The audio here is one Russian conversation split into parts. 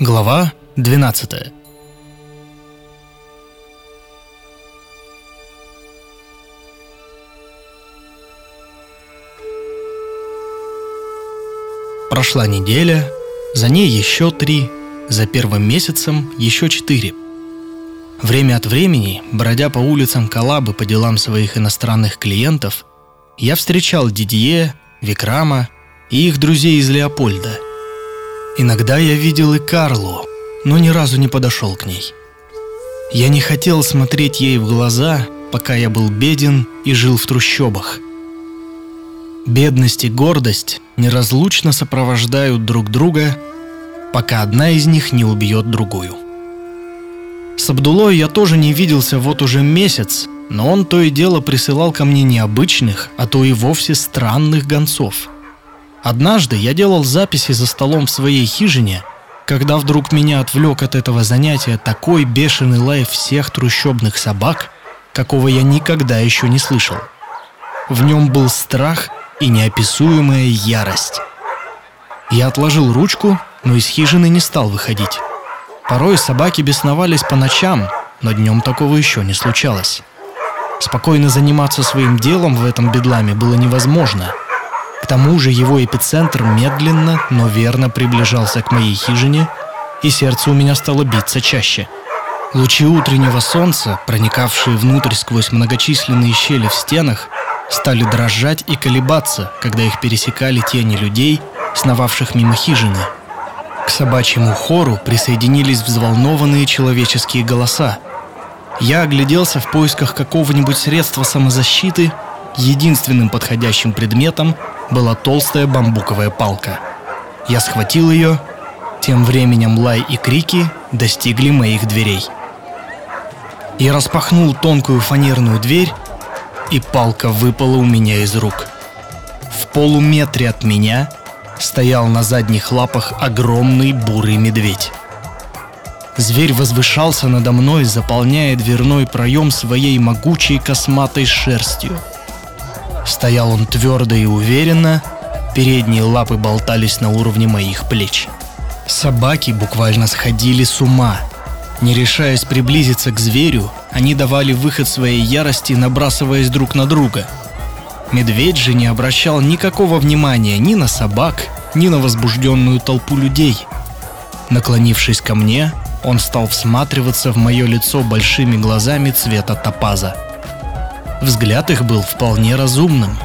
Глава 12 Прошла неделя, за ней еще три, за первым месяцем еще четыре. Время от времени, бродя по улицам Калабы по делам своих иностранных клиентов, я встречал Дидье, Викрама и их друзей из Леопольда – Иногда я видел и Карлу, но ни разу не подошел к ней. Я не хотел смотреть ей в глаза, пока я был беден и жил в трущобах. Бедность и гордость неразлучно сопровождают друг друга, пока одна из них не убьет другую. С Абдулой я тоже не виделся вот уже месяц, но он то и дело присылал ко мне необычных, а то и вовсе странных гонцов – Однажды я делал записи за столом в своей хижине, когда вдруг меня отвлек от этого занятия такой бешеный лай всех трущобных собак, какого я никогда еще не слышал. В нем был страх и неописуемая ярость. Я отложил ручку, но из хижины не стал выходить. Порой собаки бесновались по ночам, но днем такого еще не случалось. Спокойно заниматься своим делом в этом бедламе было невозможно – к тому же его эпицентр медленно, но верно приближался к моей хижине, и сердце у меня стало биться чаще. Лучи утреннего солнца, проникавшие внутрь сквозь многочисленные щели в стенах, стали дрожать и колебаться, когда их пересекали тени людей, сновавших мимо хижины. К собачьему хору присоединились взволнованные человеческие голоса. Я огляделся в поисках какого-нибудь средства самозащиты, единственным подходящим предметом была толстая бамбуковая палка. Я схватил ее, тем временем лай и крики достигли моих дверей. Я распахнул тонкую фанерную дверь, и палка выпала у меня из рук. В полуметре от меня стоял на задних лапах огромный бурый медведь. Зверь возвышался надо мной, заполняя дверной проем своей могучей косматой шерстью – Стоял он твердо и уверенно, передние лапы болтались на уровне моих плеч. Собаки буквально сходили с ума. Не решаясь приблизиться к зверю, они давали выход своей ярости, набрасываясь друг на друга. Медведь же не обращал никакого внимания ни на собак, ни на возбужденную толпу людей. Наклонившись ко мне, он стал всматриваться в мое лицо большими глазами цвета топаза – Взгляд их был вполне разумным.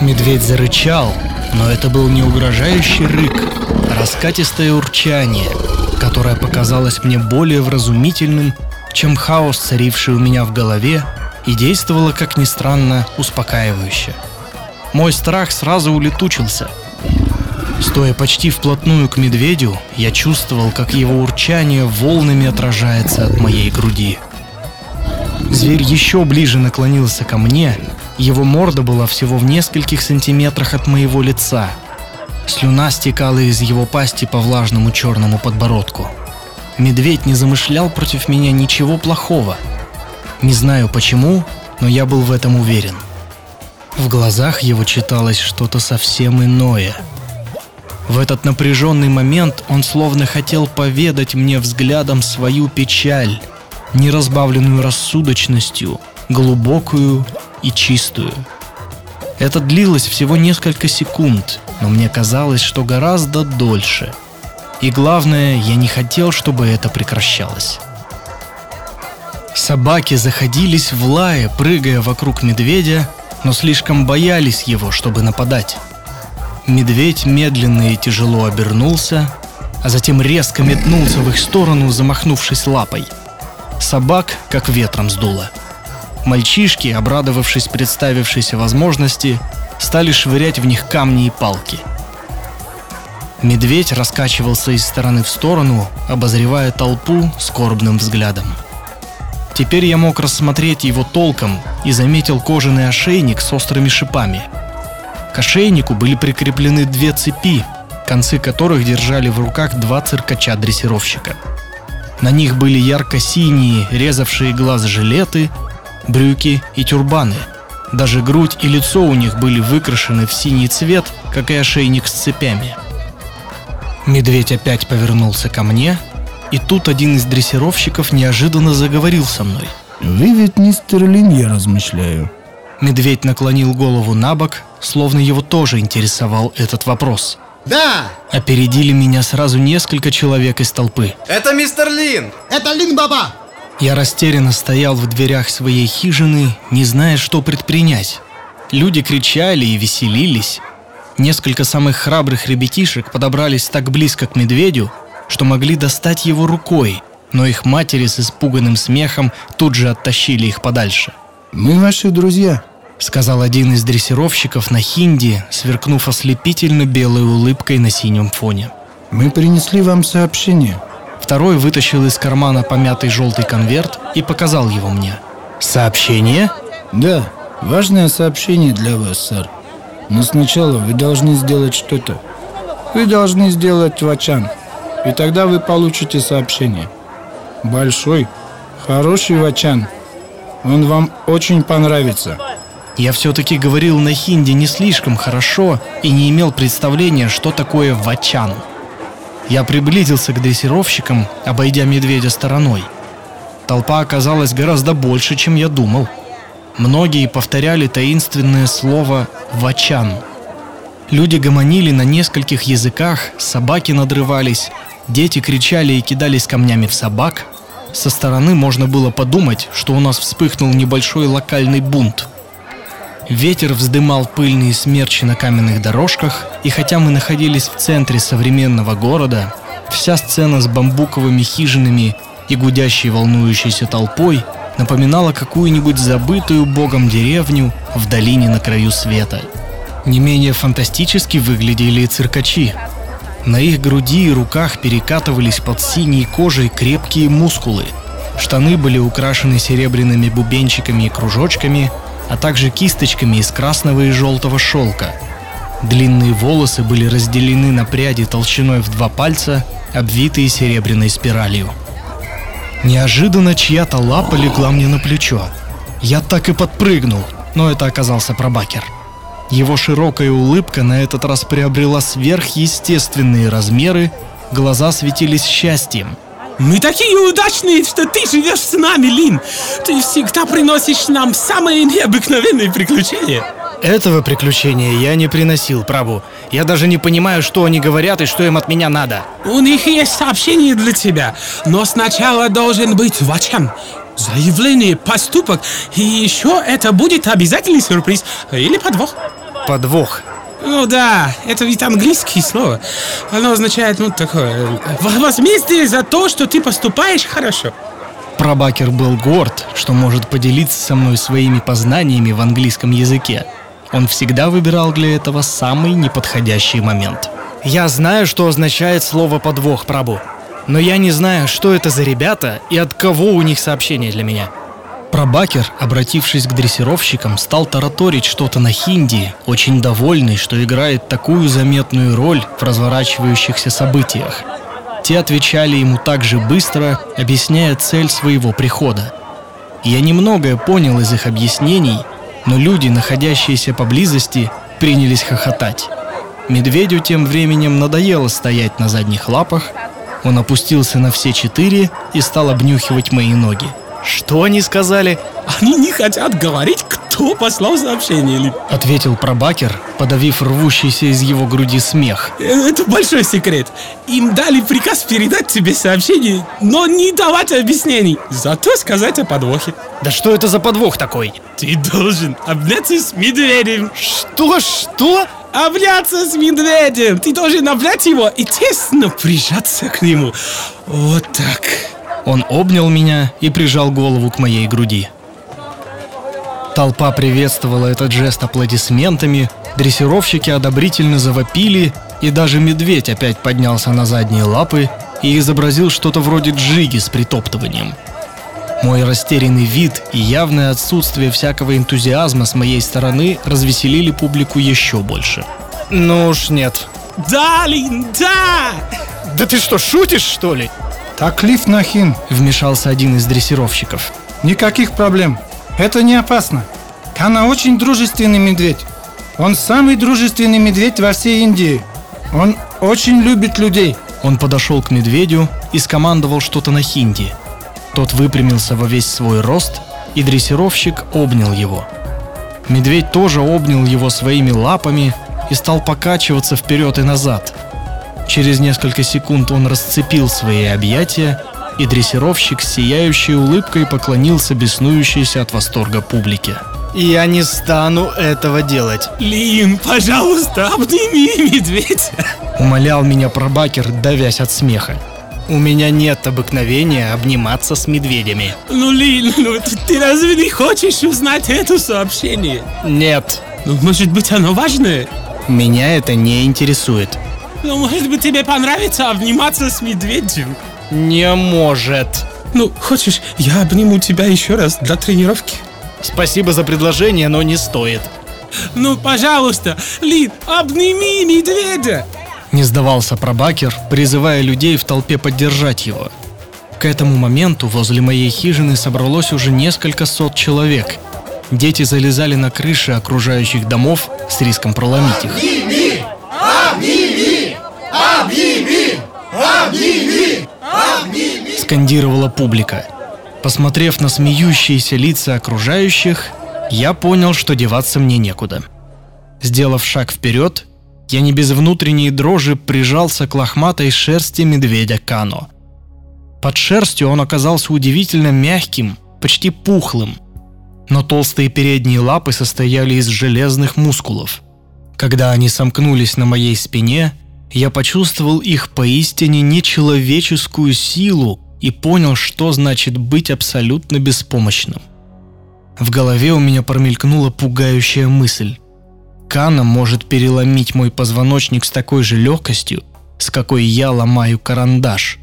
Медведь зарычал, но это был не угрожающий рык, а раскатистое урчание, которое показалось мне более вразумительным, чем хаос, царивший у меня в голове, и действовало, как ни странно, успокаивающе. Мой страх сразу улетучился. Стоя почти вплотную к медведю, я чувствовал, как его урчание волнами отражается от моей груди. Зверь еще ближе наклонился ко мне, его морда была всего в нескольких сантиметрах от моего лица. Слюна стекала из его пасти по влажному черному подбородку. Медведь не замышлял против меня ничего плохого. Не знаю почему, но я был в этом уверен. В глазах его читалось что-то совсем иное. В этот напряженный момент он словно хотел поведать мне взглядом свою печаль, неразбавленную рассудочностью, глубокую и чистую. Это длилось всего несколько секунд, но мне казалось, что гораздо дольше. И главное, я не хотел, чтобы это прекращалось. Собаки заходились в лае, прыгая вокруг медведя, но слишком боялись его, чтобы нападать. Медведь медленно и тяжело обернулся, а затем резко метнулся в их сторону, замахнувшись лапой – Собак как ветром сдуло. Мальчишки, обрадовавшись представившейся возможности, стали швырять в них камни и палки. Медведь раскачивался из стороны в сторону, обозревая толпу скорбным взглядом. Теперь я мог рассмотреть его толком и заметил кожаный ошейник с острыми шипами. К ошейнику были прикреплены две цепи, концы которых держали в руках два циркача-дрессировщика – на них были ярко-синие, резавшие глаз жилеты, брюки и тюрбаны. Даже грудь и лицо у них были выкрашены в синий цвет, как и ошейник с цепями. Медведь опять повернулся ко мне, и тут один из дрессировщиков неожиданно заговорил со мной. «Вы ведь мистер Лин, я размышляю». Медведь наклонил голову на бок, словно его тоже интересовал этот вопрос. Да! Опередили меня сразу несколько человек из толпы. Это мистер Лин! Это Лин Баба! Я растерянно стоял в дверях своей хижины, не зная, что предпринять. Люди кричали и веселились. Несколько самых храбрых ребятишек подобрались так близко к медведю, что могли достать его рукой, но их матери с испуганным смехом тут же оттащили их подальше. «Мы ваши друзья», — сказал один из дрессировщиков на хинди, сверкнув ослепительно белой улыбкой на синем фоне. «Мы принесли вам сообщение». Второй вытащил из кармана помятый желтый конверт и показал его мне. «Сообщение?» «Да, важное сообщение для вас, сэр. Но сначала вы должны сделать что-то. Вы должны сделать вачан, и тогда вы получите сообщение. Большой, хороший вачан. Он вам очень понравится». Я все-таки говорил на хинди не слишком хорошо и не имел представления, что такое вачан. Я приблизился к дрессировщикам, обойдя медведя стороной. Толпа оказалась гораздо больше, чем я думал. Многие повторяли таинственное слово «вачан». Люди гомонили на нескольких языках, собаки надрывались, дети кричали и кидались камнями в собак. Со стороны можно было подумать, что у нас вспыхнул небольшой локальный бунт – Ветер вздымал пыльные смерчи на каменных дорожках, и хотя мы находились в центре современного города, вся сцена с бамбуковыми хижинами и гудящей волнующейся толпой напоминала какую-нибудь забытую богом деревню в долине на краю света. Не менее фантастически выглядели и циркачи. На их груди и руках перекатывались под синей кожей крепкие мускулы. Штаны были украшены серебряными бубенчиками и кружочками, а также кисточками из красного и желтого шелка. Длинные волосы были разделены на пряди толщиной в два пальца, обвитые серебряной спиралью. Неожиданно чья-то лапа легла мне на плечо. Я так и подпрыгнул, но это оказался пробакер. Его широкая улыбка на этот раз приобрела сверхъестественные размеры, глаза светились счастьем – мы такие удачные, что ты живешь с нами, Лин. Ты всегда приносишь нам самые необыкновенные приключения. Этого приключения я не приносил, Прабу. Я даже не понимаю, что они говорят и что им от меня надо. У них есть сообщение для тебя, но сначала должен быть вачан. Заявление, поступок, и еще это будет обязательный сюрприз или подвох. Подвох. Ну да, это ведь английское слово. Оно означает, ну, такое... Возмездие за то, что ты поступаешь хорошо. Прабакер был горд, что может поделиться со мной своими познаниями в английском языке. Он всегда выбирал для этого самый неподходящий момент. Я знаю, что означает слово «подвох», Прабу. Но я не знаю, что это за ребята и от кого у них сообщение для меня. Прабакер, обратившись к дрессировщикам, стал тараторить что-то на хинди, очень довольный, что играет такую заметную роль в разворачивающихся событиях. Те отвечали ему так же быстро, объясняя цель своего прихода. Я немногое понял из их объяснений, но люди, находящиеся поблизости, принялись хохотать. Медведю тем временем надоело стоять на задних лапах, он опустился на все четыре и стал обнюхивать мои ноги. Что они сказали? Они не хотят говорить, кто послал сообщение, Ответил пробакер, подавив рвущийся из его груди смех. Э, это большой секрет. Им дали приказ передать тебе сообщение, но не давать объяснений. Зато сказать о подвохе. Да что это за подвох такой? Ты должен обняться с медведем. Что? Что? Обняться с медведем. Ты должен обнять его и тесно прижаться к нему. Вот так. Он обнял меня и прижал голову к моей груди. Толпа приветствовала этот жест аплодисментами, дрессировщики одобрительно завопили, и даже медведь опять поднялся на задние лапы и изобразил что-то вроде джиги с притоптыванием. Мой растерянный вид и явное отсутствие всякого энтузиазма с моей стороны развеселили публику еще больше. Ну уж нет. Да, Лин, да! Да ты что, шутишь, что ли? «Таклиф Нахин», — вмешался один из дрессировщиков. «Никаких проблем. Это не опасно. Кана очень дружественный медведь. Он самый дружественный медведь во всей Индии. Он очень любит людей. Он подошел к медведю и скомандовал что-то на хинди. Тот выпрямился во весь свой рост, и дрессировщик обнял его. Медведь тоже обнял его своими лапами и стал покачиваться вперед и назад. Через несколько секунд он расцепил свои объятия, и дрессировщик с сияющей улыбкой поклонился беснующейся от восторга публике. Я не стану этого делать. Лин, пожалуйста, обними медведя. Умолял меня пробакер, давясь от смеха. У меня нет обыкновения обниматься с медведями. Ну, Лин, ну ты, ты разве не хочешь узнать это сообщение? Нет, Ну, может быть, оно важное? меня это не интересует. Ну, может быть, тебе понравится обниматься с медведем? Не может. Ну, хочешь, я обниму тебя еще раз для тренировки? Спасибо за предложение, но не стоит. Ну, пожалуйста, Лин, обними медведя! Не сдавался пробакер, призывая людей в толпе поддержать его. К этому моменту возле моей хижины собралось уже несколько сот человек. Дети залезали на крыши окружающих домов с риском проломить их. Скандировала публика. Посмотрев на смеющиеся лица окружающих, я понял, что деваться мне некуда. Сделав шаг вперед, я не без внутренней дрожи прижался к лохматой шерсти медведя Кано. Под шерстью он оказался удивительно мягким, почти пухлым, но толстые передние лапы состояли из железных мускулов. Когда они сомкнулись на моей спине, я почувствовал их поистине нечеловеческую силу и понял, что значит быть абсолютно беспомощным. В голове у меня промелькнула пугающая мысль. Кана может переломить мой позвоночник с такой же легкостью, с какой я ломаю карандаш.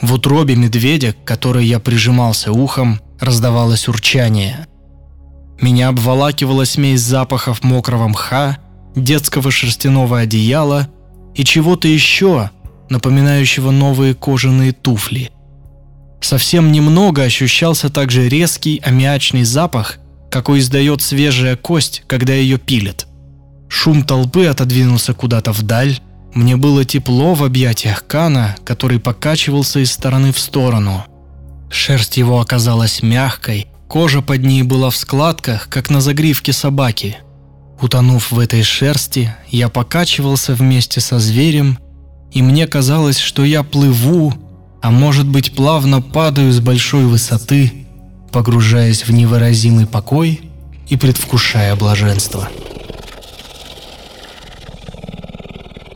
В утробе медведя, к которой я прижимался ухом, раздавалось урчание. Меня обволакивала смесь запахов мокрого мха, детского шерстяного одеяла и чего-то еще, напоминающего новые кожаные туфли. Совсем немного ощущался также резкий аммиачный запах, какой издает свежая кость, когда ее пилят. Шум толпы отодвинулся куда-то вдаль. Мне было тепло в объятиях Кана, который покачивался из стороны в сторону. Шерсть его оказалась мягкой, кожа под ней была в складках, как на загривке собаки. Утонув в этой шерсти, я покачивался вместе со зверем, и мне казалось, что я плыву, а может быть плавно падаю с большой высоты, погружаясь в невыразимый покой и предвкушая блаженство.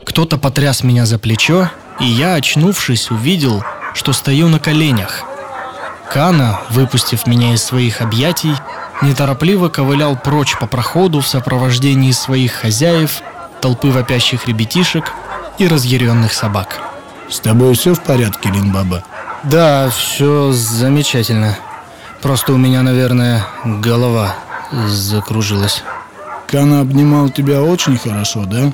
Кто-то потряс меня за плечо, и я, очнувшись, увидел, что стою на коленях. Кана, выпустив меня из своих объятий, неторопливо ковылял прочь по проходу в сопровождении своих хозяев, толпы вопящих ребятишек и разъяренных собак. С тобой все в порядке, Линбаба? Да, все замечательно. Просто у меня, наверное, голова закружилась. Кана обнимал тебя очень хорошо, да?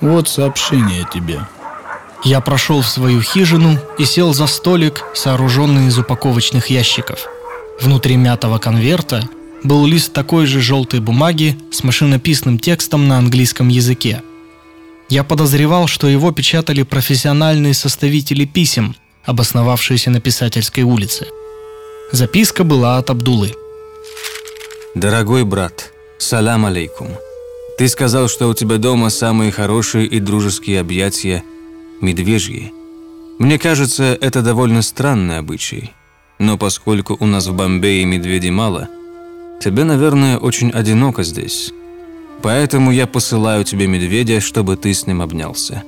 Вот сообщение тебе. Я прошел в свою хижину и сел за столик, сооруженный из упаковочных ящиков. Внутри мятого конверта был лист такой же желтой бумаги с машинописным текстом на английском языке. Я подозревал, что его печатали профессиональные составители писем, обосновавшиеся на Писательской улице. Записка была от Абдулы. Дорогой брат, салам алейкум. Ты сказал, что у тебя дома самые хорошие и дружеские объятия – медвежьи. Мне кажется, это довольно странный обычай. Но поскольку у нас в Бомбее медведей мало, тебе, наверное, очень одиноко здесь. Поэтому я посылаю тебе медведя, чтобы ты с ним обнялся.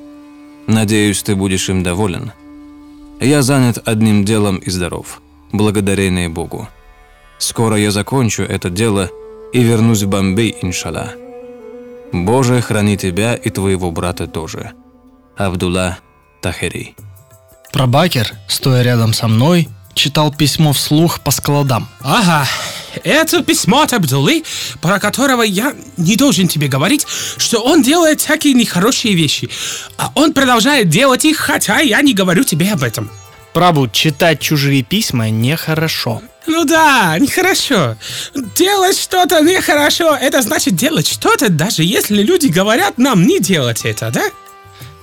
Надеюсь, ты будешь им доволен. Я занят одним делом и здоров. Благодарение Богу. Скоро я закончу это дело и вернусь в Бомбей, иншаллах. Боже, храни тебя и твоего брата тоже. Абдулла Тахери. Пробакер, стоя рядом со мной, читал письмо вслух по складам. Ага, это письмо от Абдулы, про которого я не должен тебе говорить, что он делает всякие нехорошие вещи. А он продолжает делать их, хотя я не говорю тебе об этом. Прабу, читать чужие письма нехорошо. Ну да, нехорошо. Делать что-то нехорошо, это значит делать что-то, даже если люди говорят нам не делать это, да?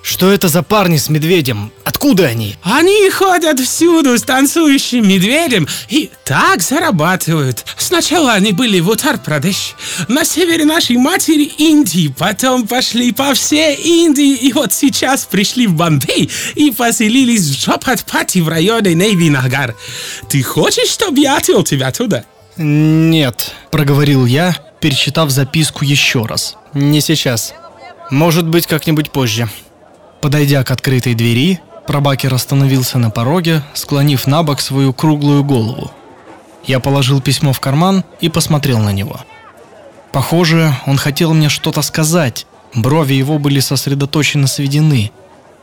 Что это за парни с медведем? Откуда они? Они ходят всюду с танцующим медведем и так зарабатывают. Сначала они были в Утар-Прадеш, на севере нашей матери Индии, потом пошли по всей Индии и вот сейчас пришли в Бомбей и поселились в Джопат-Пати в районе Нейви-Нагар. Ты хочешь, чтобы я отвел тебя туда? «Нет», — проговорил я, перечитав записку еще раз. Не сейчас. Может быть, как-нибудь позже. Подойдя к открытой двери, пробакер остановился на пороге, склонив на бок свою круглую голову. Я положил письмо в карман и посмотрел на него. Похоже, он хотел мне что-то сказать. Брови его были сосредоточенно сведены.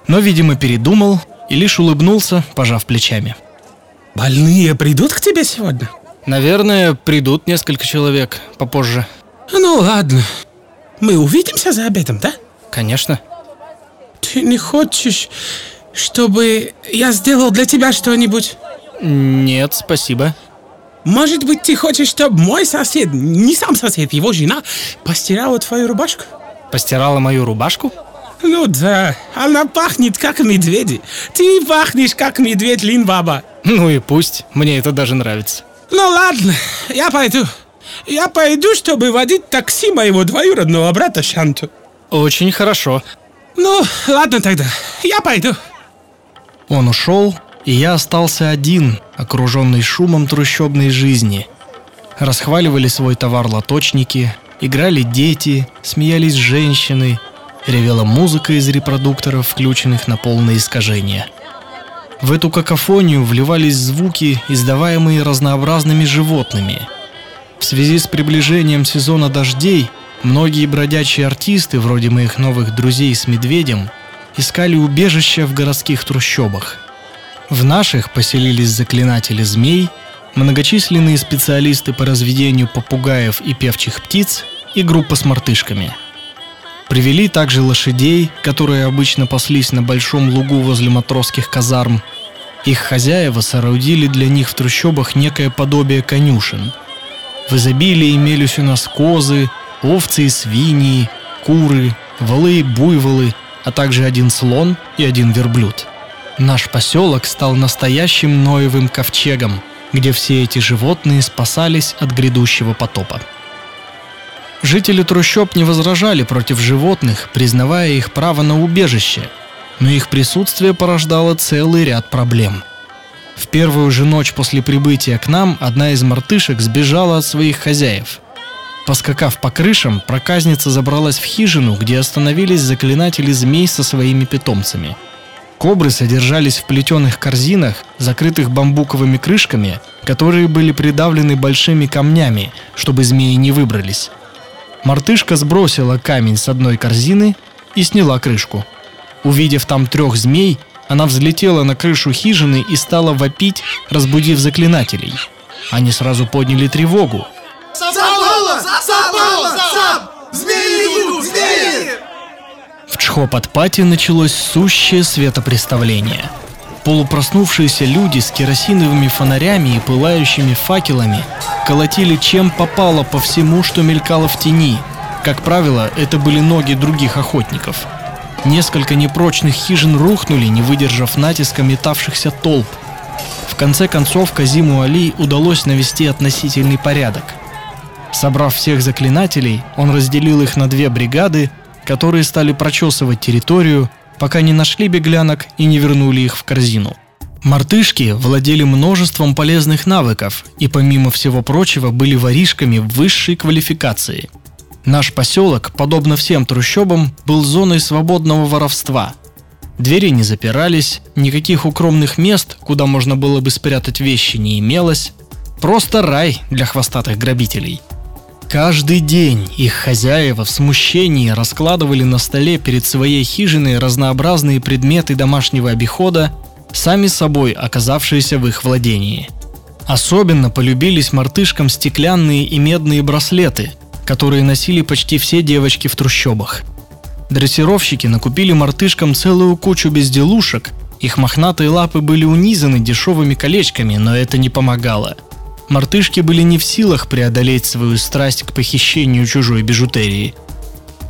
Но, видимо, передумал и лишь улыбнулся, пожав плечами. Больные придут к тебе сегодня? Наверное, придут несколько человек попозже. Ну ладно. Мы увидимся за обедом, да? Конечно. Ты не хочешь, чтобы я сделал для тебя что-нибудь? Нет, спасибо. Может быть, ты хочешь, чтобы мой сосед, не сам сосед, его жена, постирала твою рубашку? Постирала мою рубашку? Ну да, она пахнет как медведи. Ты пахнешь как медведь Линбаба. Ну и пусть, мне это даже нравится. Ну ладно, я пойду. Я пойду, чтобы водить такси моего двоюродного брата Шанту. Очень хорошо. Ну, ладно тогда, я пойду. Он ушел, и я остался один, окруженный шумом трущобной жизни. Расхваливали свой товар лоточники, играли дети, смеялись женщины, ревела музыка из репродукторов, включенных на полное искажение. В эту какофонию вливались звуки, издаваемые разнообразными животными. В связи с приближением сезона дождей многие бродячие артисты, вроде моих новых друзей с медведем, искали убежища в городских трущобах. В наших поселились заклинатели змей, многочисленные специалисты по разведению попугаев и певчих птиц и группа с мартышками. Привели также лошадей, которые обычно паслись на большом лугу возле матросских казарм. Их хозяева соорудили для них в трущобах некое подобие конюшен. В изобилии имелись у нас козы, овцы свиньи, куры, волы буйволы, а также один слон и один верблюд. Наш поселок стал настоящим Ноевым ковчегом, где все эти животные спасались от грядущего потопа. Жители трущоб не возражали против животных, признавая их право на убежище, но их присутствие порождало целый ряд проблем. В первую же ночь после прибытия к нам одна из мартышек сбежала от своих хозяев. Поскакав по крышам, проказница забралась в хижину, где остановились заклинатели змей со своими питомцами. Кобры содержались в плетеных корзинах, закрытых бамбуковыми крышками, которые были придавлены большими камнями, чтобы змеи не выбрались. Мартышка сбросила камень с одной корзины и сняла крышку. Увидев там трех змей, она взлетела на крышу хижины и стала вопить, разбудив заклинателей. Они сразу подняли тревогу. Сапала! Сапала! Сап! Змеи! В Чхопатпате началось сущее светопреставление. Полупроснувшиеся люди с керосиновыми фонарями и пылающими факелами колотили чем попало по всему, что мелькало в тени. Как правило, это были ноги других охотников. Несколько непрочных хижин рухнули, не выдержав натиска метавшихся толп. В конце концов, Казиму Али удалось навести относительный порядок. Собрав всех заклинателей, он разделил их на две бригады, которые стали прочесывать территорию, пока не нашли беглянок и не вернули их в корзину. Мартышки владели множеством полезных навыков и, помимо всего прочего, были воришками высшей квалификации. Наш поселок, подобно всем трущобам, был зоной свободного воровства. Двери не запирались, никаких укромных мест, куда можно было бы спрятать вещи, не имелось. Просто рай для хвостатых грабителей – Каждый день их хозяева в смущении раскладывали на столе перед своей хижиной разнообразные предметы домашнего обихода, сами собой оказавшиеся в их владении. Особенно полюбились мартышкам стеклянные и медные браслеты, которые носили почти все девочки в трущобах. Дрессировщики накупили мартышкам целую кучу безделушек, их мохнатые лапы были унизаны дешевыми колечками, но это не помогало – мартышки были не в силах преодолеть свою страсть к похищению чужой бижутерии.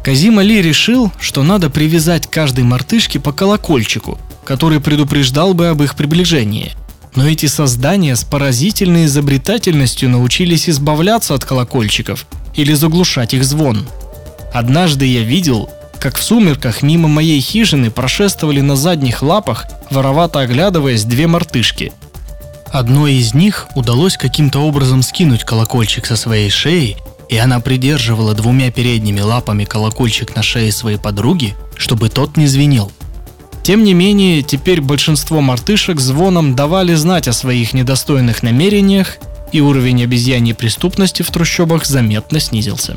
Казим Али решил, что надо привязать каждой мартышке по колокольчику, который предупреждал бы об их приближении. Но эти создания с поразительной изобретательностью научились избавляться от колокольчиков или заглушать их звон. Однажды я видел, как в сумерках мимо моей хижины прошествовали на задних лапах, воровато оглядываясь, две мартышки. Одной из них удалось каким-то образом скинуть колокольчик со своей шеи и она придерживала двумя передними лапами колокольчик на шее своей подруги, чтобы тот не звенел. Тем не менее, теперь большинство мартышек звоном давали знать о своих недостойных намерениях, и уровень обезьяньей преступности в трущобах заметно снизился.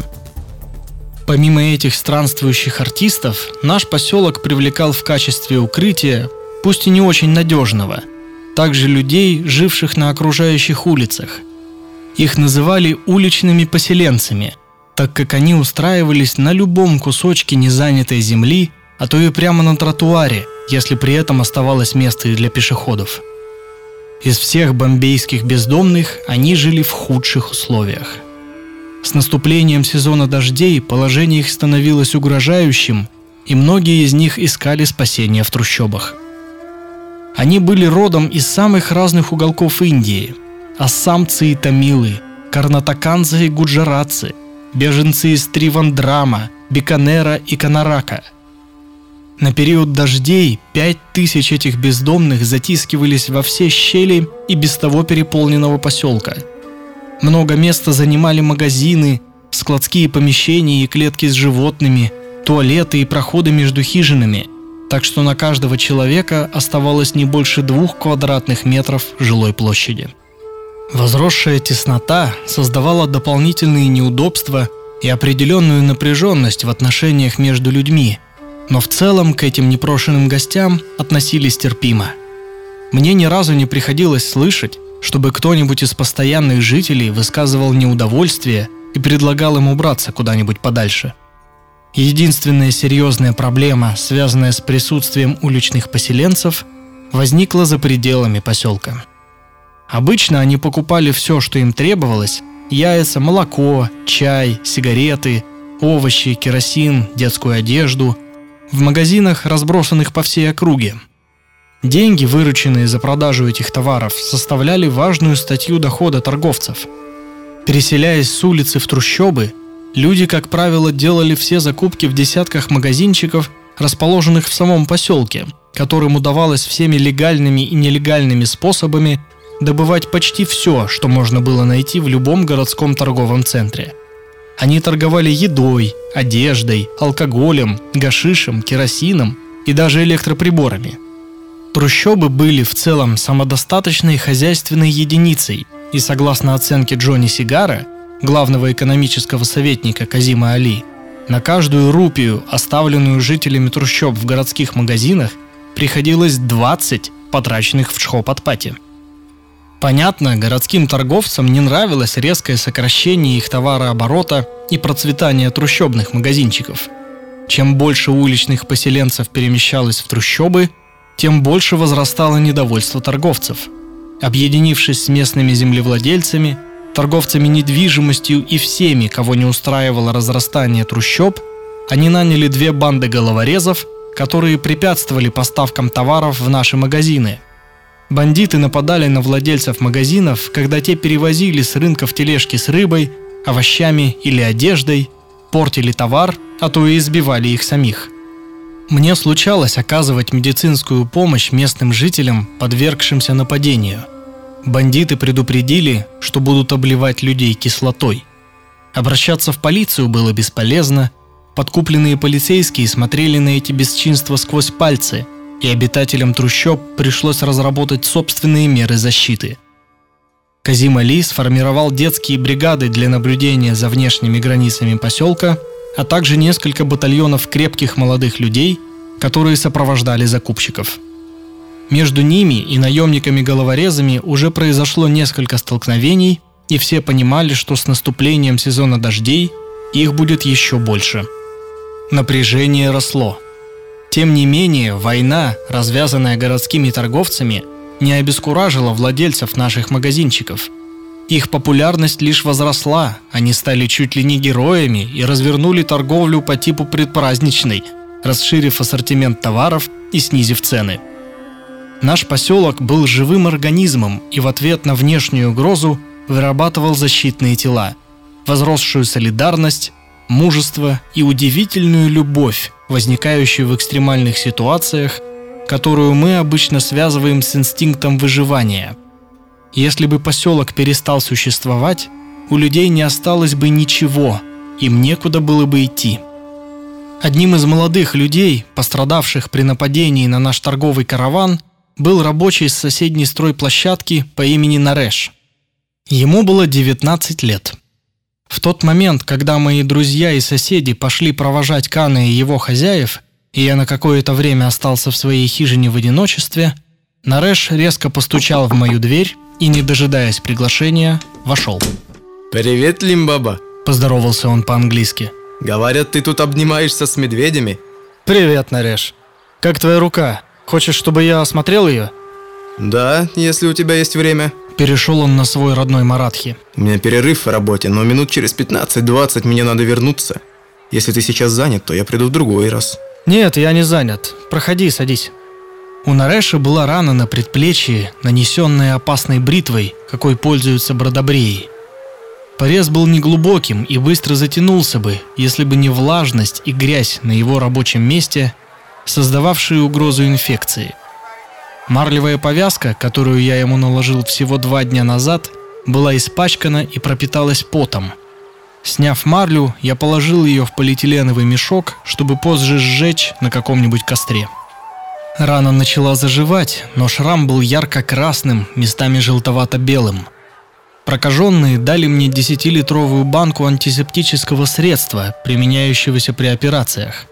Помимо этих странствующих артистов, наш поселок привлекал в качестве укрытия, пусть и не очень надежного, также людей, живших на окружающих улицах – их называли уличными поселенцами, так как они устраивались на любом кусочке незанятой земли, а то и прямо на тротуаре, если при этом оставалось место и для пешеходов. Из всех бомбейских бездомных они жили в худших условиях. С наступлением сезона дождей положение их становилось угрожающим, и многие из них искали спасения в трущобах. Они были родом из самых разных уголков Индии – ассамцы и тамилы, карнатаканцы и гуджаратцы, беженцы из Тривандрама, Биканера и Канарака. На период дождей пять тысяч этих бездомных затискивались во все щели и без того переполненного поселка. Много места занимали магазины, складские помещения и клетки с животными, туалеты и проходы между хижинами, так что на каждого человека оставалось не больше двух квадратных метров жилой площади. Возросшая теснота создавала дополнительные неудобства и определенную напряженность в отношениях между людьми, но в целом к этим непрошенным гостям относились терпимо. Мне ни разу не приходилось слышать, чтобы кто-нибудь из постоянных жителей высказывал неудовольствие и предлагал им убраться куда-нибудь подальше. Единственная серьезная проблема, связанная с присутствием уличных поселенцев, возникла за пределами поселка. Обычно они покупали все, что им требовалось – яйца, молоко, чай, сигареты, овощи, керосин, детскую одежду – в магазинах, разбросанных по всей округе. Деньги, вырученные за продажу этих товаров, составляли важную статью дохода торговцев. Переселяясь с улицы в трущобы, люди, как правило, делали все закупки в десятках магазинчиков, расположенных в самом поселке, которым удавалось всеми легальными и нелегальными способами добывать почти все, что можно было найти в любом городском торговом центре. Они торговали едой, одеждой, алкоголем, гашишем, керосином и даже электроприборами. Трущобы были в целом самодостаточной хозяйственной единицей, и согласно оценке Джонни Сигара, главного экономического советника Казима Али, на каждую рупию, оставленную жителями трущоб в городских магазинах, приходилось 20 потраченных в Чхопатпате. Понятно, городским торговцам не нравилось резкое сокращение их товарооборота и процветание трущобных магазинчиков. Чем больше уличных поселенцев перемещалось в трущобы, тем больше возрастало недовольство торговцев. Объединившись с местными землевладельцами, торговцами недвижимостью и всеми, кого не устраивало разрастание трущоб, они наняли две банды головорезов, которые препятствовали поставкам товаров в наши магазины – Бандиты нападали на владельцев магазинов, когда те перевозили с рынков тележки с рыбой, овощами или одеждой, портили товар, а то и избивали их самих. Мне случалось оказывать медицинскую помощь местным жителям, подвергшимся нападению. Бандиты предупредили, что будут обливать людей кислотой. Обращаться в полицию было бесполезно, подкупленные полицейские смотрели на эти бесчинства сквозь пальцы – и обитателям трущоб пришлось разработать собственные меры защиты. Казим Али сформировал детские бригады для наблюдения за внешними границами поселка, а также несколько батальонов крепких молодых людей, которые сопровождали закупщиков. Между ними и наемниками-головорезами уже произошло несколько столкновений, и все понимали, что с наступлением сезона дождей их будет еще больше. Напряжение росло – тем не менее, война, развязанная городскими торговцами, не обескуражила владельцев наших магазинчиков. Их популярность лишь возросла, они стали чуть ли не героями и развернули торговлю по типу предпраздничной, расширив ассортимент товаров и снизив цены. Наш поселок был живым организмом и в ответ на внешнюю угрозу вырабатывал защитные тела, возросшую солидарность, мужество и удивительную любовь, возникающую в экстремальных ситуациях, которую мы обычно связываем с инстинктом выживания. Если бы поселок перестал существовать, у людей не осталось бы ничего, им некуда было бы идти. Одним из молодых людей, пострадавших при нападении на наш торговый караван, был рабочий с соседней стройплощадки по имени Нареш. Ему было 19 лет. В тот момент, когда мои друзья и соседи пошли провожать Кана и его хозяев, и я на какое-то время остался в своей хижине в одиночестве, Нареш резко постучал в мою дверь и, не дожидаясь приглашения, вошел. «Привет, Лимбаба!» – поздоровался он по-английски. «Говорят, ты тут обнимаешься с медведями?» «Привет, Нареш. Как твоя рука? Хочешь, чтобы я осмотрел ее?» «Да, если у тебя есть время». Перешел он на свой родной Маратхи. У меня перерыв в работе, но минут через 15-20 мне надо вернуться. Если ты сейчас занят, то я приду в другой раз. Нет, я не занят. Проходи, садись. У Нареши была рана на предплечье, нанесенная опасной бритвой, какой пользуются бродобреи. Порез был неглубоким и быстро затянулся бы, если бы не влажность и грязь на его рабочем месте, создававшие угрозу инфекции – Марлевая повязка, которую я ему наложил всего два дня назад, была испачкана и пропиталась потом. Сняв марлю, я положил ее в полиэтиленовый мешок, чтобы позже сжечь на каком-нибудь костре. Рана начала заживать, но шрам был ярко-красным, местами желтовато-белым. Прокаженные дали мне 10-литровую банку антисептического средства, применяющегося при операциях.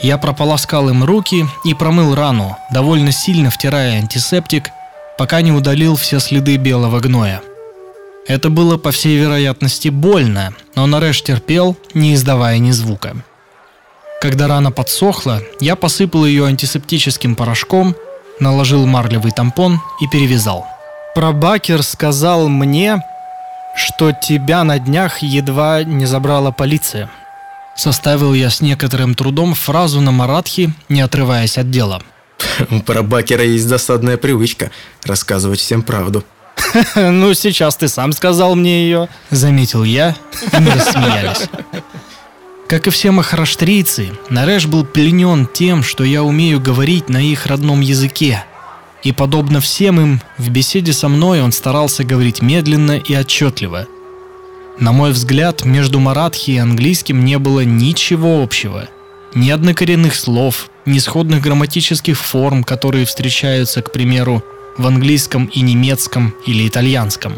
Я прополоскал им руки и промыл рану, довольно сильно втирая антисептик, пока не удалил все следы белого гноя. Это было, по всей вероятности, больно, но Нареш терпел, не издавая ни звука. Когда рана подсохла, я посыпал ее антисептическим порошком, наложил марлевый тампон и перевязал. Пробакер сказал мне, что тебя на днях едва не забрала полиция. Составил я с некоторым трудом фразу на маратхи, не отрываясь от дела. У Парабакера есть досадная привычка рассказывать всем правду. «Ну, сейчас ты сам сказал мне ее», — заметил я, и мы рассмеялись. Как и все махараштрийцы, Нареш был пленен тем, что я умею говорить на их родном языке. И подобно всем им, в беседе со мной он старался говорить медленно и отчетливо — на мой взгляд, между маратхи и английским не было ничего общего. Ни однокоренных слов, ни сходных грамматических форм, которые встречаются, к примеру, в английском и немецком или итальянском.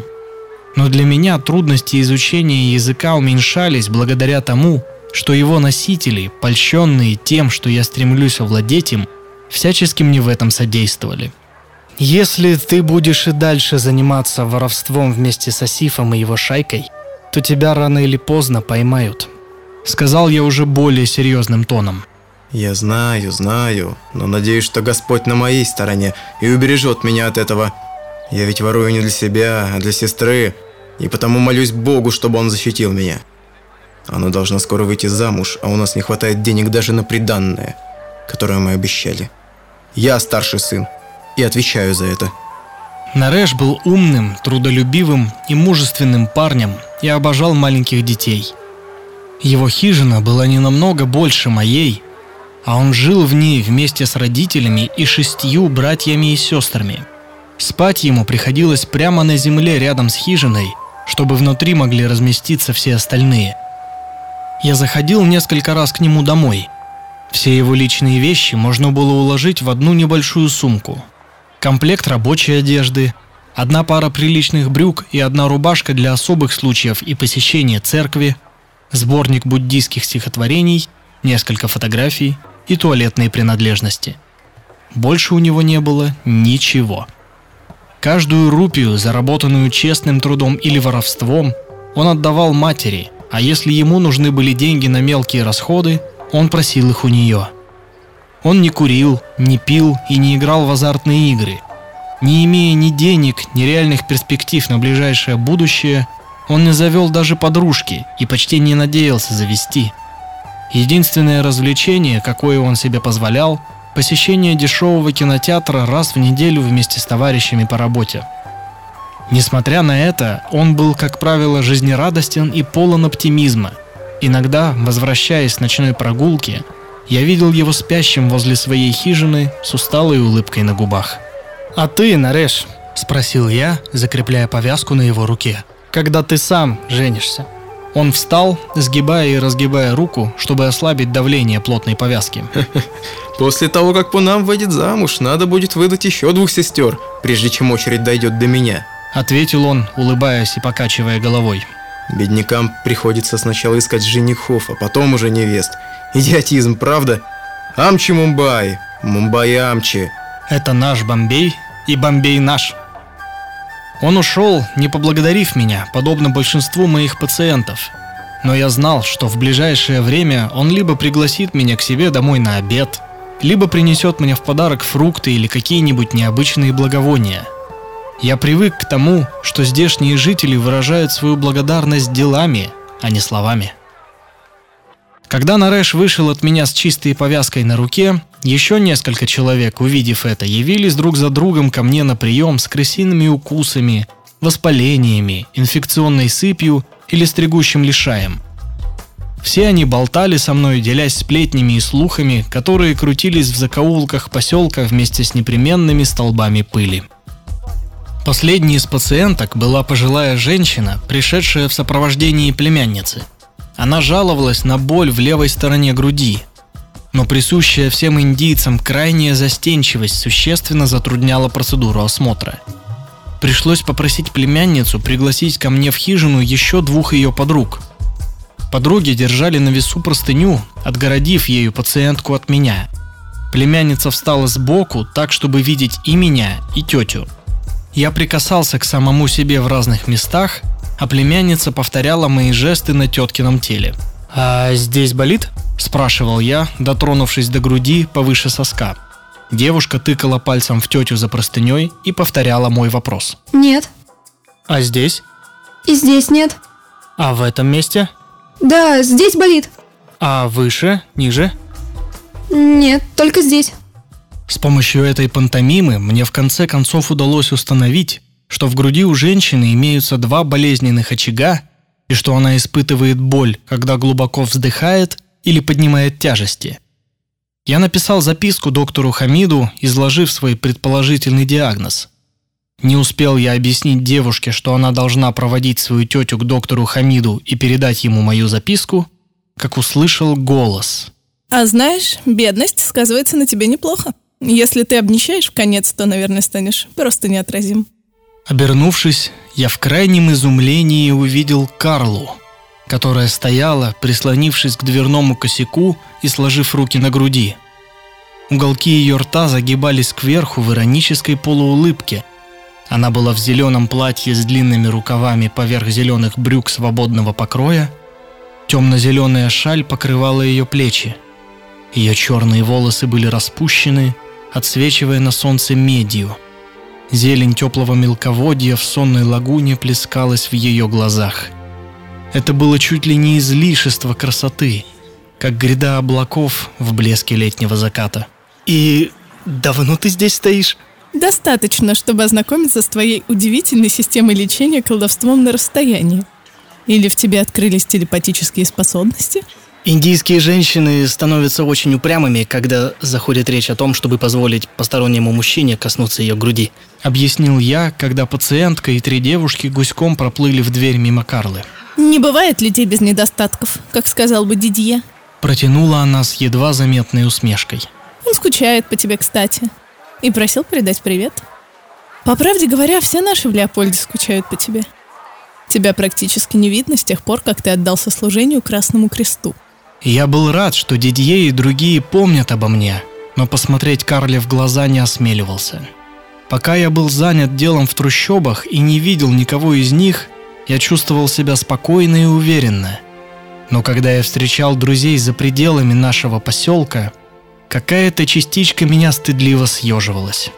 Но для меня трудности изучения языка уменьшались благодаря тому, что его носители, польщенные тем, что я стремлюсь овладеть им, всячески мне в этом содействовали. Если ты будешь и дальше заниматься воровством вместе с Асифом и его шайкой, то тебя рано или поздно поймают. Сказал я уже более серьезным тоном. Я знаю, знаю, но надеюсь, что Господь на моей стороне и убережет меня от этого. Я ведь ворую не для себя, а для сестры, и потому молюсь Богу, чтобы Он защитил меня. Она должна скоро выйти замуж, а у нас не хватает денег даже на приданное, которое мы обещали. Я старший сын и отвечаю за это. Нареш был умным, трудолюбивым и мужественным парнем и обожал маленьких детей. Его хижина была не намного больше моей, а он жил в ней вместе с родителями и шестью братьями и сестрами. Спать ему приходилось прямо на земле рядом с хижиной, чтобы внутри могли разместиться все остальные. Я заходил несколько раз к нему домой. Все его личные вещи можно было уложить в одну небольшую сумку – комплект рабочей одежды, одна пара приличных брюк и одна рубашка для особых случаев и посещения церкви, сборник буддийских стихотворений, несколько фотографий и туалетные принадлежности. Больше у него не было ничего. Каждую рупию, заработанную честным трудом или воровством, он отдавал матери, а если ему нужны были деньги на мелкие расходы, он просил их у нее – он не курил, не пил и не играл в азартные игры. Не имея ни денег, ни реальных перспектив на ближайшее будущее, он не завел даже подружки и почти не надеялся завести. Единственное развлечение, какое он себе позволял – посещение дешевого кинотеатра раз в неделю вместе с товарищами по работе. Несмотря на это, он был, как правило, жизнерадостен и полон оптимизма. Иногда, возвращаясь с ночной прогулки, я видел его спящим возле своей хижины с усталой улыбкой на губах. А ты, Нареш, – спросил я, закрепляя повязку на его руке. когда ты сам женишься? Он встал, сгибая и разгибая руку, чтобы ослабить давление плотной повязки. После того, как по нам выйдет замуж, надо будет выдать еще двух сестер, прежде чем очередь дойдет до меня. Ответил он, улыбаясь и покачивая головой. Беднякам приходится сначала искать женихов, а потом уже невест. Идиотизм, правда? Амчи Мумбай, Мумбай Амчи. Это наш Бомбей и Бомбей наш. Он ушел, не поблагодарив меня, подобно большинству моих пациентов. Но я знал, что в ближайшее время он либо пригласит меня к себе домой на обед, либо принесет мне в подарок фрукты или какие-нибудь необычные благовония. Я привык к тому, что здешние жители выражают свою благодарность делами, а не словами. Когда Нареш вышел от меня с чистой повязкой на руке, еще несколько человек, увидев это, явились друг за другом ко мне на прием с крысиными укусами, воспалениями, инфекционной сыпью или стригущим лишаем. Все они болтали со мной, делясь сплетнями и слухами, которые крутились в закоулках поселка вместе с непременными столбами пыли. Последней из пациенток была пожилая женщина, пришедшая в сопровождении племянницы – она жаловалась на боль в левой стороне груди, но присущая всем индийцам крайняя застенчивость существенно затрудняла процедуру осмотра. Пришлось попросить племянницу пригласить ко мне в хижину еще двух ее подруг. Подруги держали на весу простыню, отгородив ею пациентку от меня. Племянница встала сбоку, так чтобы видеть и меня, и тетю. Я прикасался к самому себе в разных местах, а племянница повторяла мои жесты на теткином теле. А здесь болит? Спрашивал я, дотронувшись до груди повыше соска. Девушка тыкала пальцем в тетю за простыней и повторяла мой вопрос. Нет. А здесь? И здесь нет. А в этом месте? Да, здесь болит. А выше, ниже? Нет, только здесь. С помощью этой пантомимы мне в конце концов удалось установить, что в груди у женщины имеются два болезненных очага и что она испытывает боль, когда глубоко вздыхает или поднимает тяжести. Я написал записку доктору Хамиду, изложив свой предположительный диагноз. Не успел я объяснить девушке, что она должна проводить свою тетю к доктору Хамиду и передать ему мою записку, как услышал голос. А знаешь, бедность сказывается на тебе неплохо. Если ты обнищаешь в конец, то, наверное, станешь просто неотразим. Обернувшись, я в крайнем изумлении увидел Карлу, которая стояла, прислонившись к дверному косяку и сложив руки на груди. Уголки ее рта загибались кверху в иронической полуулыбке. Она была в зеленом платье с длинными рукавами поверх зеленых брюк свободного покроя. Темно-зеленая шаль покрывала ее плечи. Ее черные волосы были распущены, отсвечивая на солнце медью – Зелень теплого мелководья в сонной лагуне плескалась в ее глазах. Это было чуть ли не излишество красоты, как гряда облаков в блеске летнего заката. И давно ты здесь стоишь? Достаточно, чтобы ознакомиться с твоей удивительной системой лечения колдовством на расстоянии. Или в тебе открылись телепатические способности? Индийские женщины становятся очень упрямыми, когда заходит речь о том, чтобы позволить постороннему мужчине коснуться ее груди. Объяснил я, когда пациентка и три девушки гуськом проплыли в дверь мимо Карлы. Не бывает людей без недостатков, как сказал бы Дидье. Протянула она с едва заметной усмешкой. Он скучает по тебе, кстати. И просил передать привет. По правде говоря, все наши в Леопольде скучают по тебе. Тебя практически не видно с тех пор, как ты отдался служению Красному Кресту. Я был рад, что Дидье и другие помнят обо мне, но посмотреть Карле в глаза не осмеливался. Пока я был занят делом в трущобах и не видел никого из них, я чувствовал себя спокойно и уверенно. Но когда я встречал друзей за пределами нашего поселка, какая-то частичка меня стыдливо съеживалась.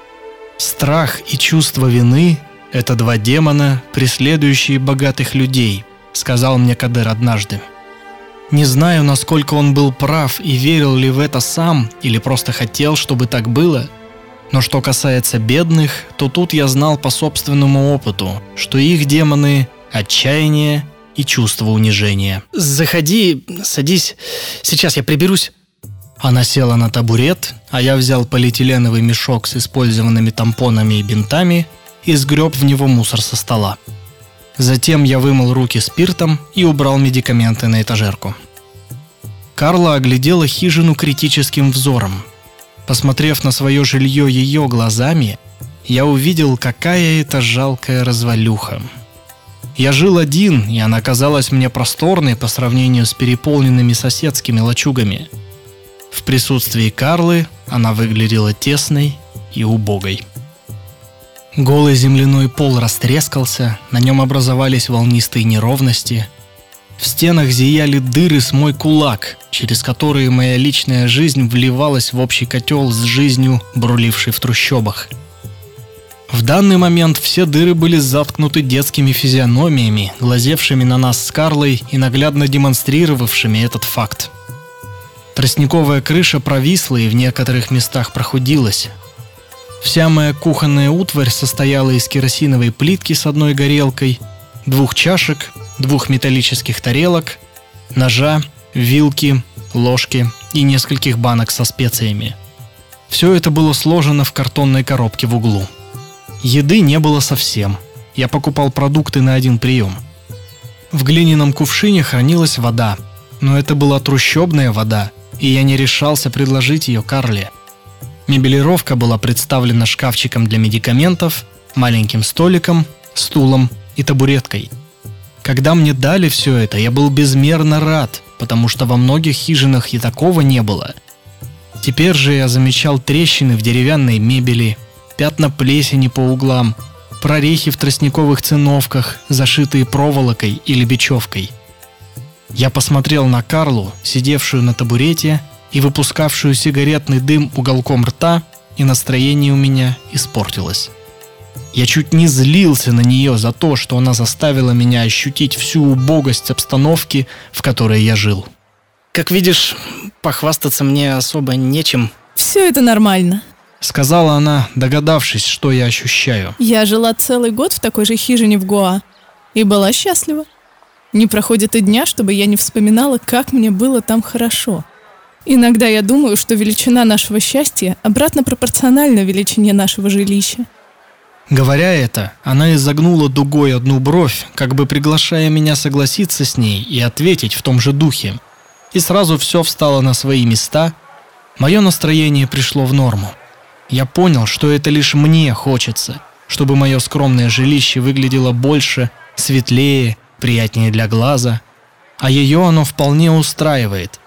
Страх и чувство вины – это два демона, преследующие богатых людей, сказал мне Кадер однажды. Не знаю, насколько он был прав и верил ли в это сам, или просто хотел, чтобы так было. Но что касается бедных, то тут я знал по собственному опыту, что их демоны – отчаяние и чувство унижения. Заходи, садись. Сейчас я приберусь. Она села на табурет, а я взял полиэтиленовый мешок с использованными тампонами и бинтами и сгреб в него мусор со стола. Затем я вымыл руки спиртом и убрал медикаменты на этажерку. Карла оглядела хижину критическим взором. Посмотрев на свое жилье ее глазами, я увидел, какая это жалкая развалюха. Я жил один, и она казалась мне просторной по сравнению с переполненными соседскими лачугами. В присутствии Карлы она выглядела тесной и убогой. Голый земляной пол растрескался, на нем образовались волнистые неровности. В стенах зияли дыры с мой кулак, через которые моя личная жизнь вливалась в общий котел с жизнью, брулившей в трущобах. В данный момент все дыры были заткнуты детскими физиономиями, глазевшими на нас с Карлой и наглядно демонстрировавшими этот факт. Тростниковая крыша провисла и в некоторых местах прохудилась. Вся моя кухонная утварь состояла из керосиновой плитки с одной горелкой, двух чашек, двух металлических тарелок, ножа, вилки, ложки и нескольких банок со специями. Все это было сложено в картонной коробке в углу. Еды не было совсем. Я покупал продукты на один прием. В глиняном кувшине хранилась вода, но это была трущобная вода, и я не решался предложить ее Карле. Мебелировка была представлена шкафчиком для медикаментов, маленьким столиком, стулом и табуреткой. Когда мне дали все это, я был безмерно рад, потому что во многих хижинах и такого не было. Теперь же я замечал трещины в деревянной мебели, пятна плесени по углам, прорехи в тростниковых циновках, зашитые проволокой или бечевкой. Я посмотрел на Карлу, сидевшую на табурете и выпускавшую сигаретный дым уголком рта, и настроение у меня испортилось. Я чуть не злился на нее за то, что она заставила меня ощутить всю убогость обстановки, в которой я жил. Как видишь, похвастаться мне особо нечем. Все это нормально. Сказала она, догадавшись, что я ощущаю. Я жила целый год в такой же хижине в Гоа и была счастлива. Не проходит и дня, чтобы я не вспоминала, как мне было там хорошо. Иногда я думаю, что величина нашего счастья обратно пропорциональна величине нашего жилища. Говоря это, она изогнула дугой одну бровь, как бы приглашая меня согласиться с ней и ответить в том же духе. И сразу все встало на свои места. Мое настроение пришло в норму. Я понял, что это лишь мне хочется, чтобы мое скромное жилище выглядело больше, светлее, приятнее для глаза. А ее оно вполне устраивает.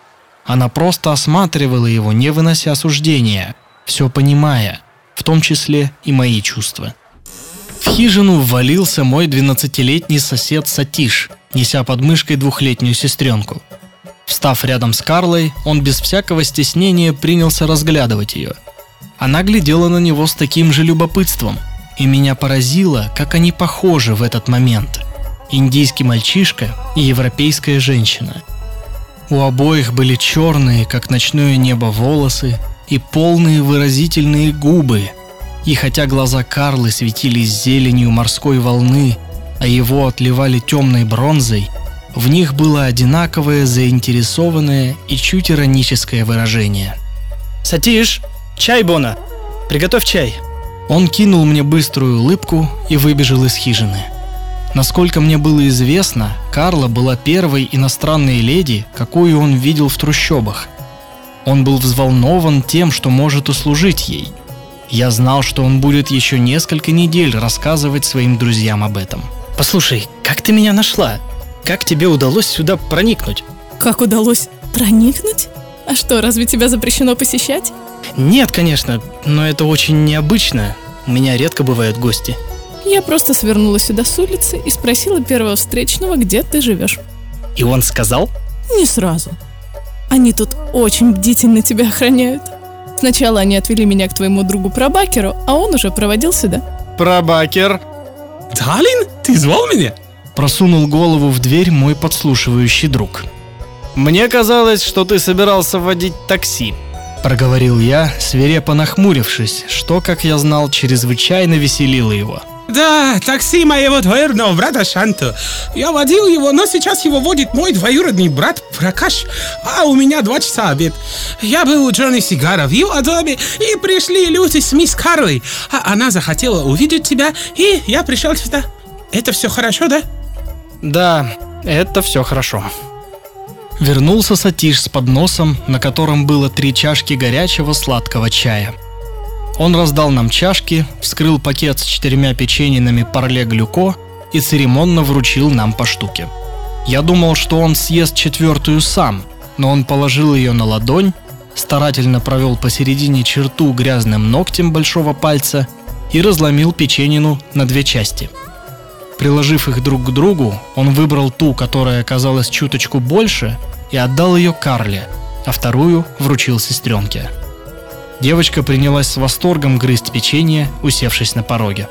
Она просто осматривала его, не вынося осуждения, все понимая, в том числе и мои чувства. В хижину ввалился мой 12-летний сосед Сатиш, неся под мышкой двухлетнюю сестренку. Встав рядом с Карлой, он без всякого стеснения принялся разглядывать ее. Она глядела на него с таким же любопытством, и меня поразило, как они похожи в этот момент. Индийский мальчишка и европейская женщина. У обоих были черные, как ночное небо, волосы и полные выразительные губы – и хотя глаза Карлы светились зеленью морской волны, а его отливали темной бронзой, в них было одинаковое заинтересованное и чуть ироническое выражение. Сатиш, чай, Бона! Приготовь чай!» Он кинул мне быструю улыбку и выбежал из хижины. Насколько мне было известно, Карла была первой иностранной леди, какую он видел в трущобах. Он был взволнован тем, что может услужить ей – я знал, что он будет еще несколько недель рассказывать своим друзьям об этом. Послушай, как ты меня нашла? Как тебе удалось сюда проникнуть? Как удалось проникнуть? А что, разве тебя запрещено посещать? Нет, конечно, но это очень необычно. У меня редко бывают гости. Я просто свернула сюда с улицы и спросила первого встречного, где ты живешь. И он сказал? Не сразу. Они тут очень бдительно тебя охраняют. Сначала они отвели меня к твоему другу Пробакеру, а он уже проводил сюда. Пробакер. Талин, ты звал меня? Просунул голову в дверь мой подслушивающий друг. Мне казалось, что ты собирался водить такси. Проговорил я, свирепо нахмурившись, что, как я знал, чрезвычайно веселило его. Да, такси моего двоюродного брата Шанту. Я водил его, но сейчас его водит мой двоюродный брат Пракаш, а у меня два часа обед. Я был у Джонни Сигара в его доме, и пришли люди с мисс Карлой, а она захотела увидеть тебя, и я пришел сюда. Это все хорошо, да? Да, это все хорошо. Вернулся Сатиш с подносом, на котором было три чашки горячего сладкого чая. Он раздал нам чашки, вскрыл пакет с четырьмя печеньями парле глюко и церемонно вручил нам по штуке. Я думал, что он съест четвертую сам, но он положил ее на ладонь, старательно провел посередине черту грязным ногтем большого пальца и разломил печенину на две части. Приложив их друг к другу, он выбрал ту, которая оказалась чуточку больше, и отдал ее Карле, а вторую вручил сестренке. Девочка принялась с восторгом грызть печенье, усевшись на пороге.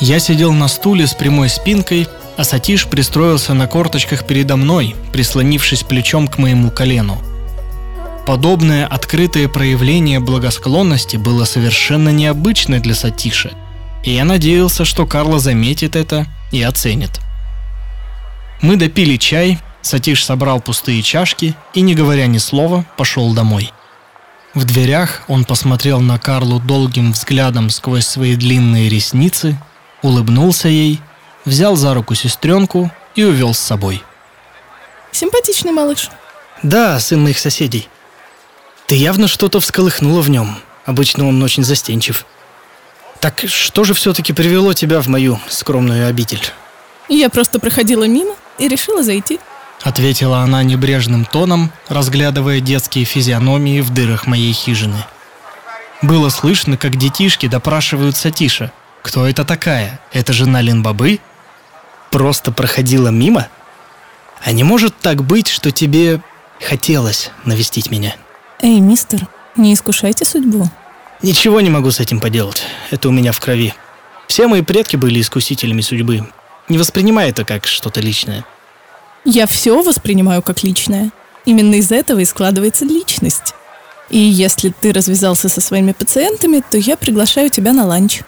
Я сидел на стуле с прямой спинкой, а Сатиш пристроился на корточках передо мной, прислонившись плечом к моему колену. Подобное открытое проявление благосклонности было совершенно необычно для Сатиша, и я надеялся, что Карла заметит это и оценит. Мы допили чай, Сатиш собрал пустые чашки и, не говоря ни слова, пошел домой. В дверях он посмотрел на Карлу долгим взглядом сквозь свои длинные ресницы, улыбнулся ей, взял за руку сестренку и увел с собой. Симпатичный малыш. Да, сын моих соседей. Ты явно что-то всколыхнула в нем. Обычно он очень застенчив. Так что же все-таки привело тебя в мою скромную обитель? Я просто проходила мимо и решила зайти. Ответила она небрежным тоном, разглядывая детские физиономии в дырах моей хижины. Было слышно, как детишки допрашивают Сатиша. Кто это такая? Это жена Линбабы? Просто проходила мимо? А не может так быть, что тебе хотелось навестить меня? Эй, мистер, не искушайте судьбу. Ничего не могу с этим поделать. Это у меня в крови. Все мои предки были искусителями судьбы. Не воспринимай это как что-то личное. Я все воспринимаю как личное. Именно из этого и складывается личность. И если ты развязался со своими пациентами, то я приглашаю тебя на ланч.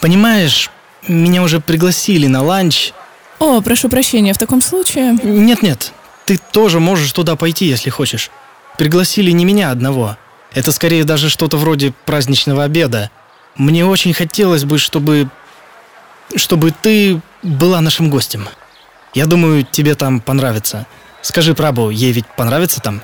Понимаешь, меня уже пригласили на ланч. О, прошу прощения, в таком случае... Нет-нет, ты тоже можешь туда пойти, если хочешь. Пригласили не меня одного. Это скорее даже что-то вроде праздничного обеда. Мне очень хотелось бы, чтобы... чтобы ты была нашим гостем. Я думаю, тебе там понравится. Скажи Прабу, ей ведь понравится там?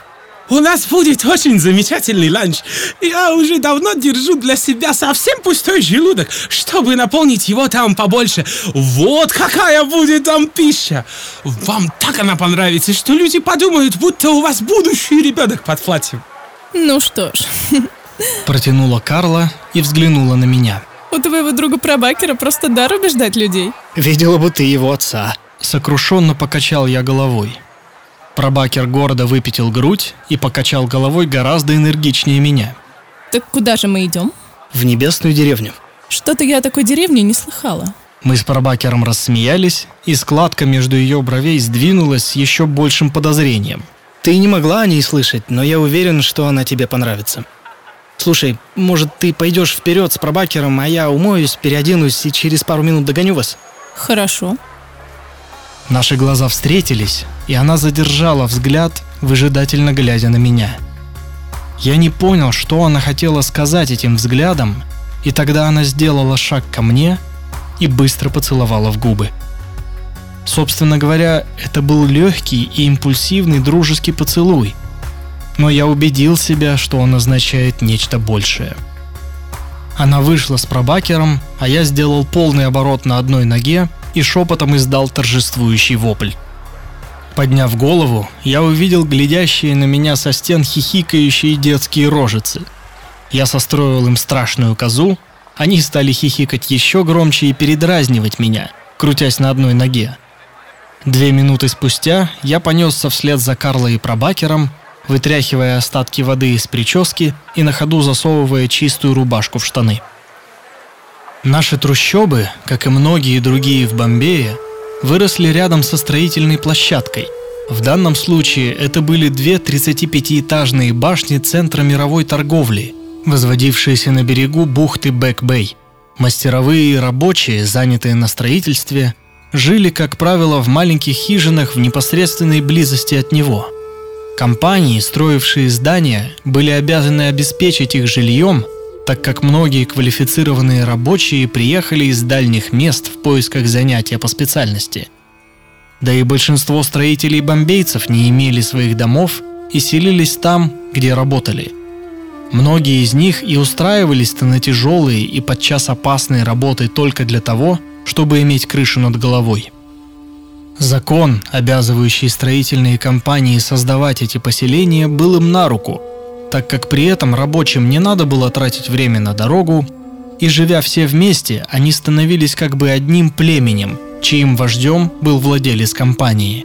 У нас будет очень замечательный ланч. Я уже давно держу для себя совсем пустой желудок, чтобы наполнить его там побольше. Вот какая будет там пища. Вам так она понравится, что люди подумают, будто у вас будущий ребенок под платьем. Ну что ж. Протянула Карла и взглянула на меня. У твоего друга Пробакера просто дар убеждать людей. Видела бы ты его отца. Сокрушенно покачал я головой. Пробакер гордо выпятил грудь и покачал головой гораздо энергичнее меня. Так куда же мы идем? В небесную деревню. Что-то я о такой деревне не слыхала. Мы с Пробакером рассмеялись, и складка между ее бровей сдвинулась с еще большим подозрением. Ты не могла о ней слышать, но я уверен, что она тебе понравится. Слушай, может, ты пойдешь вперед с Пробакером, а я умоюсь, переоденусь и через пару минут догоню вас? Хорошо. Наши глаза встретились, и она задержала взгляд, выжидательно глядя на меня. Я не понял, что она хотела сказать этим взглядом, и тогда она сделала шаг ко мне и быстро поцеловала в губы. Собственно говоря, это был легкий и импульсивный дружеский поцелуй, но я убедил себя, что он означает нечто большее. Она вышла с пробакером, а я сделал полный оборот на одной ноге и шепотом издал торжествующий вопль. Подняв голову, я увидел глядящие на меня со стен хихикающие детские рожицы. Я состроил им страшную козу, они стали хихикать еще громче и передразнивать меня, крутясь на одной ноге. Две минуты спустя я понесся вслед за Карлой и Пробакером, вытряхивая остатки воды из прически и на ходу засовывая чистую рубашку в штаны. Наши трущобы, как и многие другие в Бомбее, выросли рядом со строительной площадкой. В данном случае это были две 35-этажные башни центра мировой торговли, возводившиеся на берегу бухты Бэк-Бэй. Мастеровые и рабочие, занятые на строительстве, жили, как правило, в маленьких хижинах в непосредственной близости от него. Компании, строившие здания, были обязаны обеспечить их жильем, так как многие квалифицированные рабочие приехали из дальних мест в поисках занятия по специальности. Да и большинство строителей бомбейцев не имели своих домов и селились там, где работали. Многие из них и устраивались-то на тяжелые и подчас опасные работы только для того, чтобы иметь крышу над головой. Закон, обязывающий строительные компании создавать эти поселения, был им на руку, так как при этом рабочим не надо было тратить время на дорогу, и живя все вместе, они становились как бы одним племенем, чьим вождем был владелец компании.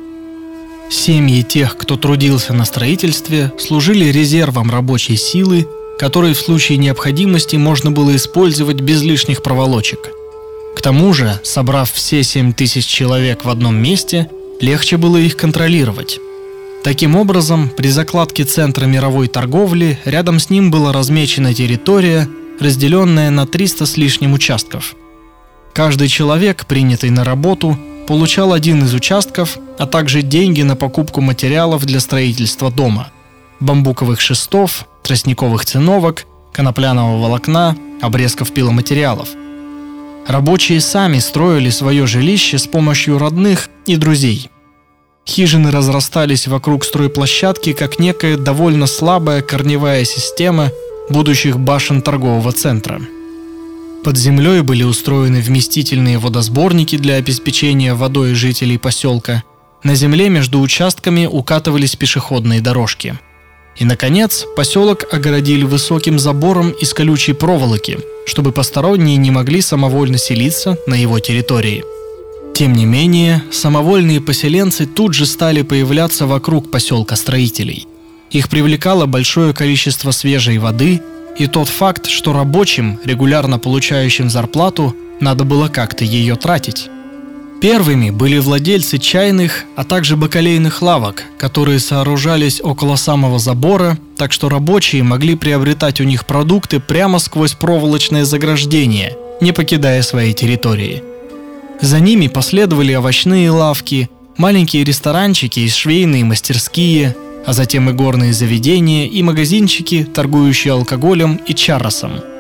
Семьи тех, кто трудился на строительстве, служили резервом рабочей силы, который в случае необходимости можно было использовать без лишних проволочек – к тому же, собрав все 7 тысяч человек в одном месте, легче было их контролировать. Таким образом, при закладке центра мировой торговли рядом с ним была размечена территория, разделенная на 300 с лишним участков. Каждый человек, принятый на работу, получал один из участков, а также деньги на покупку материалов для строительства дома – бамбуковых шестов, тростниковых циновок, конопляного волокна, обрезков пиломатериалов – Рабочие сами строили свое жилище с помощью родных и друзей. Хижины разрастались вокруг стройплощадки как некая довольно слабая корневая система будущих башен торгового центра. Под землей были устроены вместительные водосборники для обеспечения водой жителей поселка. На земле между участками укатывались пешеходные дорожки – и, наконец, поселок огородили высоким забором из колючей проволоки, чтобы посторонние не могли самовольно селиться на его территории. Тем не менее, самовольные поселенцы тут же стали появляться вокруг поселка строителей. Их привлекало большое количество свежей воды и тот факт, что рабочим, регулярно получающим зарплату, надо было как-то ее тратить. Первыми были владельцы чайных, а также бакалейных лавок, которые сооружались около самого забора, так что рабочие могли приобретать у них продукты прямо сквозь проволочное заграждение, не покидая своей территории. За ними последовали овощные лавки, маленькие ресторанчики и швейные мастерские, а затем и горные заведения и магазинчики, торгующие алкоголем и чарросом –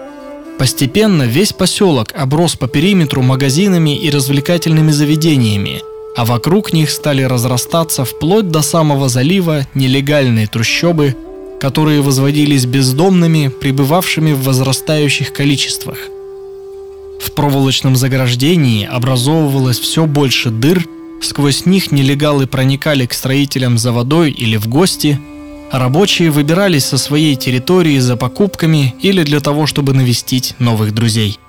Постепенно весь поселок оброс по периметру магазинами и развлекательными заведениями, а вокруг них стали разрастаться вплоть до самого залива нелегальные трущобы, которые возводились бездомными, пребывавшими в возрастающих количествах. В проволочном заграждении образовывалось все больше дыр, сквозь них нелегалы проникали к строителям за водой или в гости – рабочие выбирались со своей территории за покупками или для того, чтобы навестить новых друзей.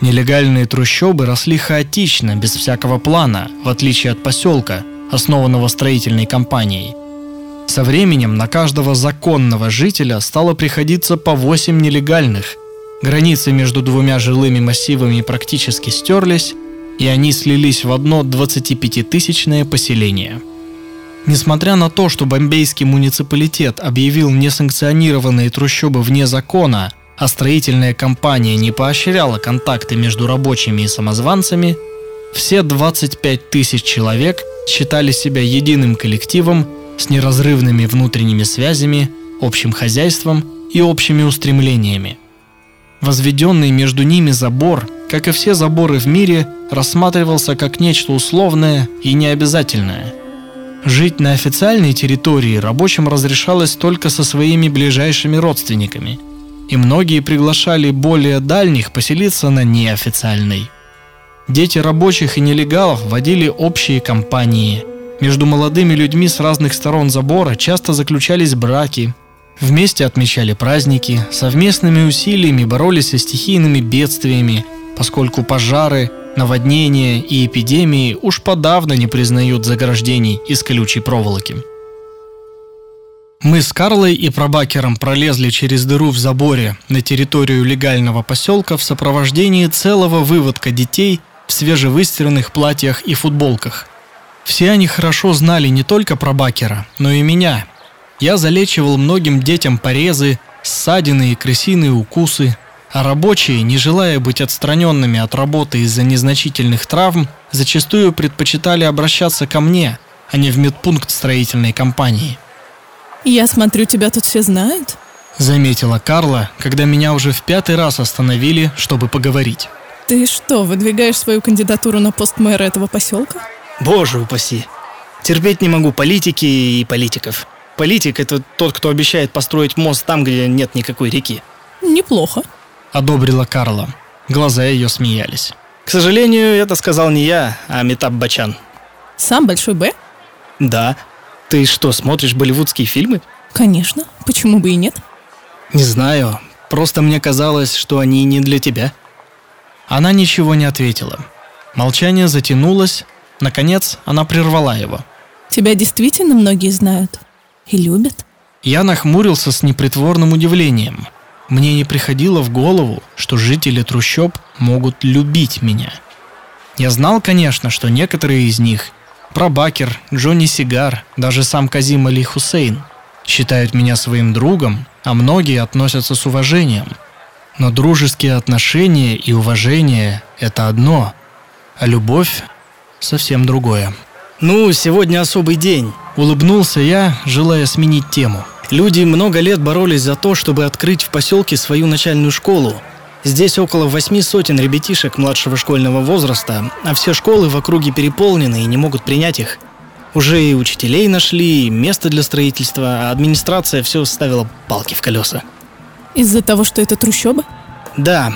Нелегальные трущобы росли хаотично, без всякого плана, в отличие от поселка, основанного строительной компанией. Со временем на каждого законного жителя стало приходиться по 8 нелегальных. Границы между двумя жилыми массивами практически стерлись, и они слились в одно 25-тысячное поселение – Несмотря на то, что бомбейский муниципалитет объявил несанкционированные трущобы вне закона, а строительная компания не поощряла контакты между рабочими и самозванцами, все 25 тысяч человек считали себя единым коллективом с неразрывными внутренними связями, общим хозяйством и общими устремлениями. Возведенный между ними забор, как и все заборы в мире, рассматривался как нечто условное и необязательное – Жить на официальной территории рабочим разрешалось только со своими ближайшими родственниками, и многие приглашали более дальних поселиться на неофициальной. Дети рабочих и нелегалов водили общие компании. Между молодыми людьми с разных сторон забора часто заключались браки, Вместе отмечали праздники, совместными усилиями боролись со стихийными бедствиями, поскольку пожары, наводнения и эпидемии уж подавно не признают заграждений из колючей проволоки. Мы с Карлой и пробакером пролезли через дыру в заборе на территорию легального поселка в сопровождении целого выводка детей в свежевыстиранных платьях и футболках. Все они хорошо знали не только пробакера, но и меня. Я залечивал многим детям порезы, ссадины и крысиные укусы, а рабочие, не желая быть отстраненными от работы из-за незначительных травм, зачастую предпочитали обращаться ко мне, а не в медпункт строительной компании. Я смотрю, тебя тут все знают. Заметила Карла, когда меня уже в пятый раз остановили, чтобы поговорить. Ты что, выдвигаешь свою кандидатуру на пост мэра этого поселка? Боже упаси. Терпеть не могу политики и политиков. Политик – это тот, кто обещает построить мост там, где нет никакой реки. Неплохо. Одобрила Карла. Глаза ее смеялись. К сожалению, это сказал не я, а Метаб Бачан. Сам Большой Б? Да. Ты что, смотришь болливудские фильмы? Конечно. Почему бы и нет? Не знаю. Просто мне казалось, что они не для тебя. Она ничего не ответила. Молчание затянулось. Наконец, она прервала его. Тебя действительно многие знают? И любят? Я нахмурился с непритворным удивлением. Мне не приходило в голову, что жители трущоб могут любить меня. Я знал, конечно, что некоторые из них Пробакер, Джонни Сигар, даже сам Казим Али Хусейн считают меня своим другом, а многие относятся с уважением. Но дружеские отношения и уважение – это одно, а любовь – совсем другое. Ну, сегодня особый день. Улыбнулся я, желая сменить тему. Люди много лет боролись за то, чтобы открыть в поселке свою начальную школу. Здесь около восьми сотен ребятишек младшего школьного возраста, а все школы в округе переполнены и не могут принять их. Уже и учителей нашли, и место для строительства, а администрация все ставила палки в колеса. Из-за того, что это трущоба? Да,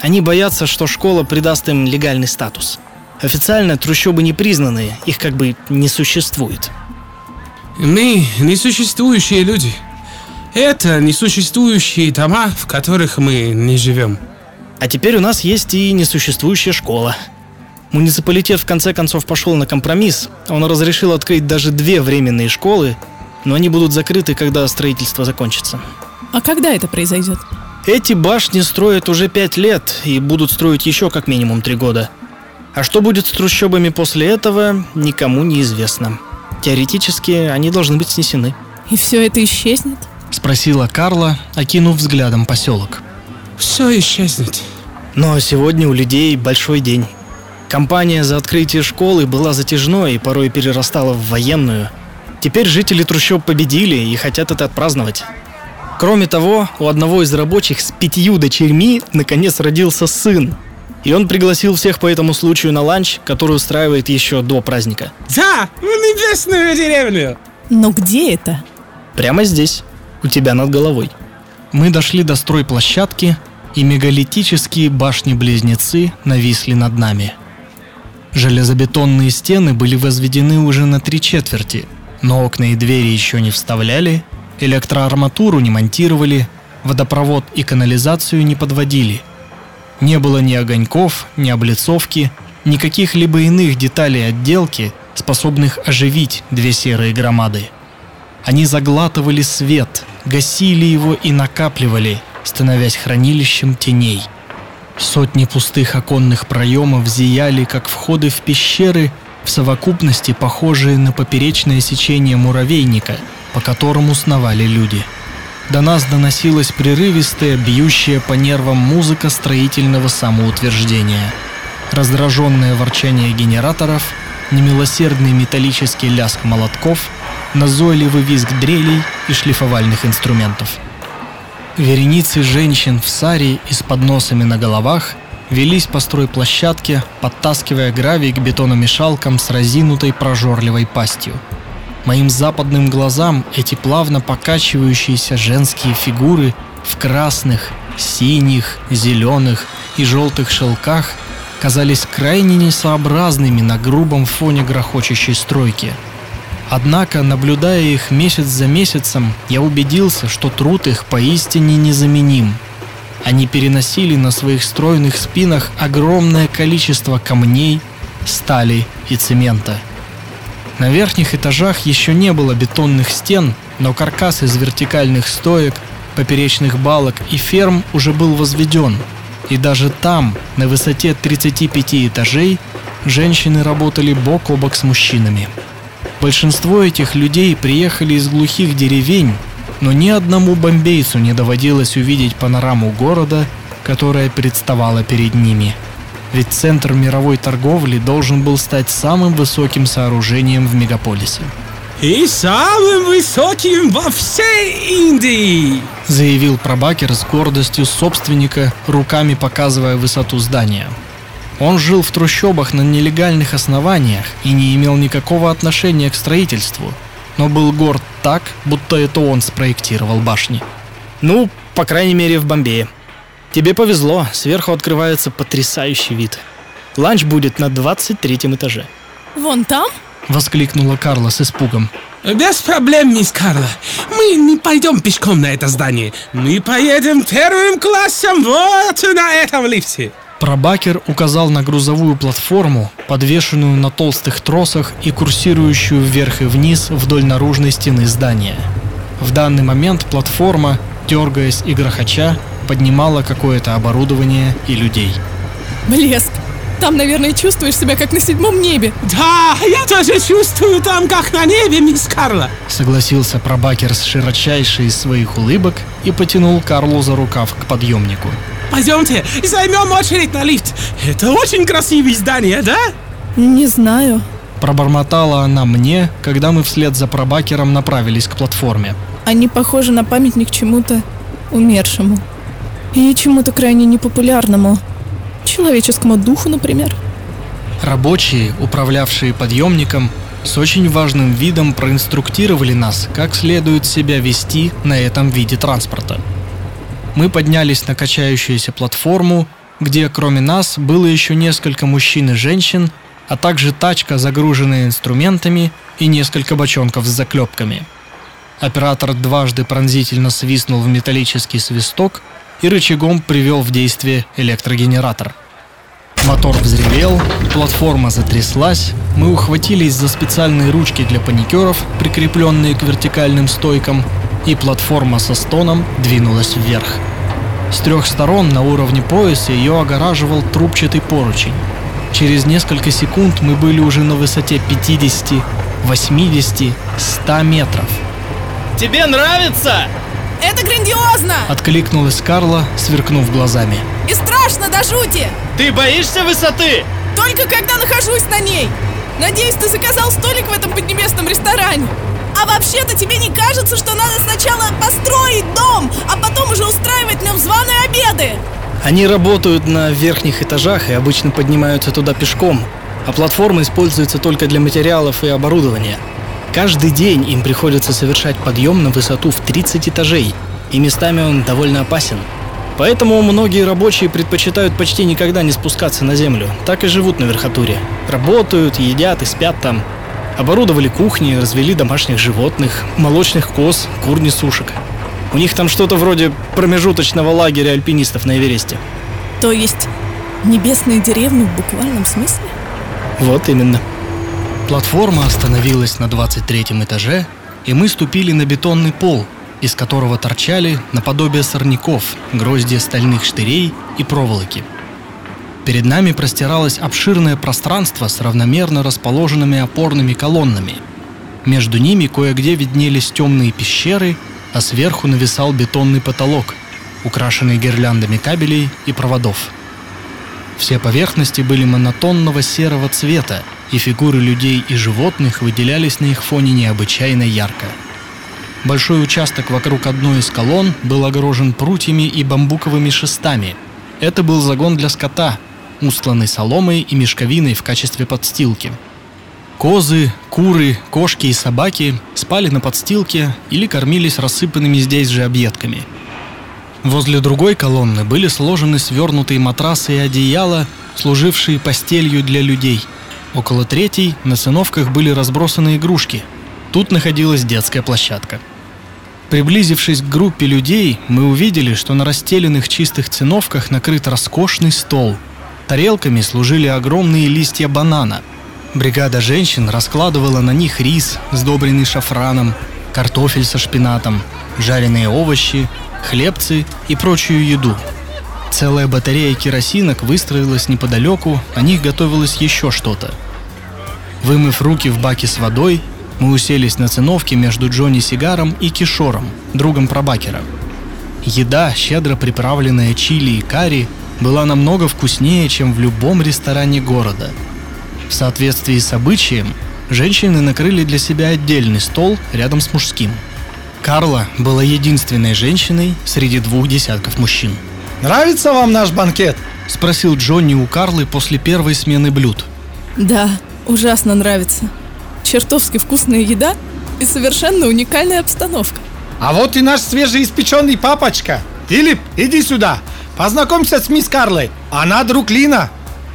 они боятся, что школа придаст им легальный статус. Официально трущобы не признаны, их как бы не существует. Мы несуществующие люди. Это несуществующие дома, в которых мы не живем. А теперь у нас есть и несуществующая школа. Муниципалитет в конце концов пошел на компромисс. Он разрешил открыть даже две временные школы, но они будут закрыты, когда строительство закончится. А когда это произойдет? Эти башни строят уже пять лет и будут строить еще как минимум три года. А что будет с трущобами после этого, никому не известно. Теоретически они должны быть снесены. И все это исчезнет? Спросила Карла, окинув взглядом поселок. Все исчезнет. Но сегодня у людей большой день. Компания за открытие школы была затяжной и порой перерастала в военную. Теперь жители трущоб победили и хотят это отпраздновать. Кроме того, у одного из рабочих с пятью дочерьми наконец родился сын. И он пригласил всех по этому случаю на ланч, который устраивает еще до праздника. Да, в небесную деревню. Но где это? Прямо здесь, у тебя над головой. Мы дошли до стройплощадки, и мегалитические башни-близнецы нависли над нами. Железобетонные стены были возведены уже на три четверти, но окна и двери еще не вставляли, электроарматуру не монтировали, водопровод и канализацию не подводили. Не было ни огоньков, ни облицовки, ни каких-либо иных деталей отделки, способных оживить две серые громады. Они заглатывали свет, гасили его и накапливали, становясь хранилищем теней. Сотни пустых оконных проемов зияли, как входы в пещеры, в совокупности похожие на поперечное сечение муравейника, по которому сновали люди. До нас доносилась прерывистая, бьющая по нервам музыка строительного самоутверждения. Раздраженное ворчание генераторов, немилосердный металлический лязг молотков, назойливый визг дрелей и шлифовальных инструментов. Вереницы женщин в саре и с подносами на головах велись по стройплощадке, подтаскивая гравий к бетономешалкам с разинутой прожорливой пастью. Моим западным глазам эти плавно покачивающиеся женские фигуры в красных, синих, зеленых и желтых шелках казались крайне несообразными на грубом фоне грохочущей стройки – Однако, наблюдая их месяц за месяцем, я убедился, что труд их поистине незаменим. Они переносили на своих стройных спинах огромное количество камней, стали и цемента. На верхних этажах еще не было бетонных стен, но каркас из вертикальных стоек, поперечных балок и ферм уже был возведен. И даже там, на высоте 35 этажей, женщины работали бок о бок с мужчинами. Большинство этих людей приехали из глухих деревень, но ни одному бомбейцу не доводилось увидеть панораму города, которая представала перед ними. Ведь центр мировой торговли должен был стать самым высоким сооружением в мегаполисе. И самым высоким во всей Индии. Заявил Прабакер с гордостью собственника, руками показывая высоту здания. Он жил в трущобах на нелегальных основаниях и не имел никакого отношения к строительству, но был горд так, будто это он спроектировал башни. Ну, по крайней мере, в Бомбее. Тебе повезло, сверху открывается потрясающий вид. Ланч будет на 23 этаже. Вон там? Воскликнула Карла с испугом. Без проблем, мисс Карла. Мы не пойдем пешком на это здание. Мы поедем первым классом вот на этом лифте. Прабакер указал на грузовую платформу, подвешенную на толстых тросах и курсирующую вверх и вниз вдоль наружной стены здания. В данный момент платформа, дергаясь и грохоча, поднимала какое-то оборудование и людей. Блеск. Там, наверное, чувствуешь себя как на седьмом небе. Да, я тоже чувствую там, как на небе, мисс Карла. Согласился Прабакер с широчайшей из своих улыбок и потянул Карлу за рукав к подъемнику. Пойдемте, займем очередь на лифт. Это очень красивое здание, да? Не знаю. Пробормотала она мне, когда мы вслед за Прабакером направились к платформе. Они похожи на памятник чему-то умершему. И чему-то крайне непопулярному. Человеческому духу, например. Рабочие, управлявшие подъемником, с очень важным видом проинструктировали нас, как следует себя вести на этом виде транспорта. Мы поднялись на качающуюся платформу, где кроме нас было еще несколько мужчин и женщин, а также тачка, загруженная инструментами, и несколько бочонков с заклепками. Оператор дважды пронзительно свистнул в металлический свисток и рычагом привел в действие электрогенератор. Мотор взревел, платформа затряслась, мы ухватились за специальные ручки для паникеров, прикрепленные к вертикальным стойкам, и платформа со стоном двинулась вверх. С трех сторон на уровне пояса ее огораживал трубчатый поручень. Через несколько секунд мы были уже на высоте 50, 80, 100 метров. Тебе нравится? Это грандиозно! Откликнулась Карла, сверкнув глазами. И страшно до жути! Ты боишься высоты? Только когда нахожусь на ней! Надеюсь, ты заказал столик в этом поднебесном ресторане. А вообще-то тебе не кажется, что надо сначала построить дом, а потом уже устраивать нам званые обеды? Они работают на верхних этажах и обычно поднимаются туда пешком, а платформа используется только для материалов и оборудования. Каждый день им приходится совершать подъем на высоту в 30 этажей, и местами он довольно опасен. Поэтому многие рабочие предпочитают почти никогда не спускаться на землю, так и живут на верхотуре. Работают, едят и спят там. Оборудовали кухни, развели домашних животных, молочных коз, кур несушек. У них там что-то вроде промежуточного лагеря альпинистов на Эвересте. То есть небесные деревни в буквальном смысле? Вот именно. Платформа остановилась на 23 этаже, и мы ступили на бетонный пол, из которого торчали наподобие сорняков, гроздья стальных штырей и проволоки. Перед нами простиралось обширное пространство с равномерно расположенными опорными колоннами. Между ними кое-где виднелись темные пещеры, а сверху нависал бетонный потолок, украшенный гирляндами кабелей и проводов. Все поверхности были монотонного серого цвета, и фигуры людей и животных выделялись на их фоне необычайно ярко. Большой участок вокруг одной из колонн был огорожен прутьями и бамбуковыми шестами. Это был загон для скота, устланный соломой и мешковиной в качестве подстилки. Козы, куры, кошки и собаки спали на подстилке или кормились рассыпанными здесь же объедками. Возле другой колонны были сложены свернутые матрасы и одеяла, служившие постелью для людей. Около третьей на циновках были разбросаны игрушки. Тут находилась детская площадка. Приблизившись к группе людей, мы увидели, что на расстеленных чистых циновках накрыт роскошный стол. Тарелками служили огромные листья банана. Бригада женщин раскладывала на них рис, сдобренный шафраном. картофель со шпинатом, жареные овощи, хлебцы и прочую еду. Целая батарея керосинок выстроилась неподалеку, о них готовилось еще что-то. Вымыв руки в баке с водой, мы уселись на циновке между Джонни Сигаром и Кишором, другом пробакера. Еда, щедро приправленная чили и карри, была намного вкуснее, чем в любом ресторане города. В соответствии с обычаем, женщины накрыли для себя отдельный стол рядом с мужским. Карла была единственной женщиной среди двух десятков мужчин. Нравится вам наш банкет? Спросил Джонни у Карлы после первой смены блюд. Да, ужасно нравится. Чертовски вкусная еда и совершенно уникальная обстановка. А вот и наш свежеиспеченный папочка. Филипп, иди сюда. Познакомься с мисс Карлой. Она друг Лина.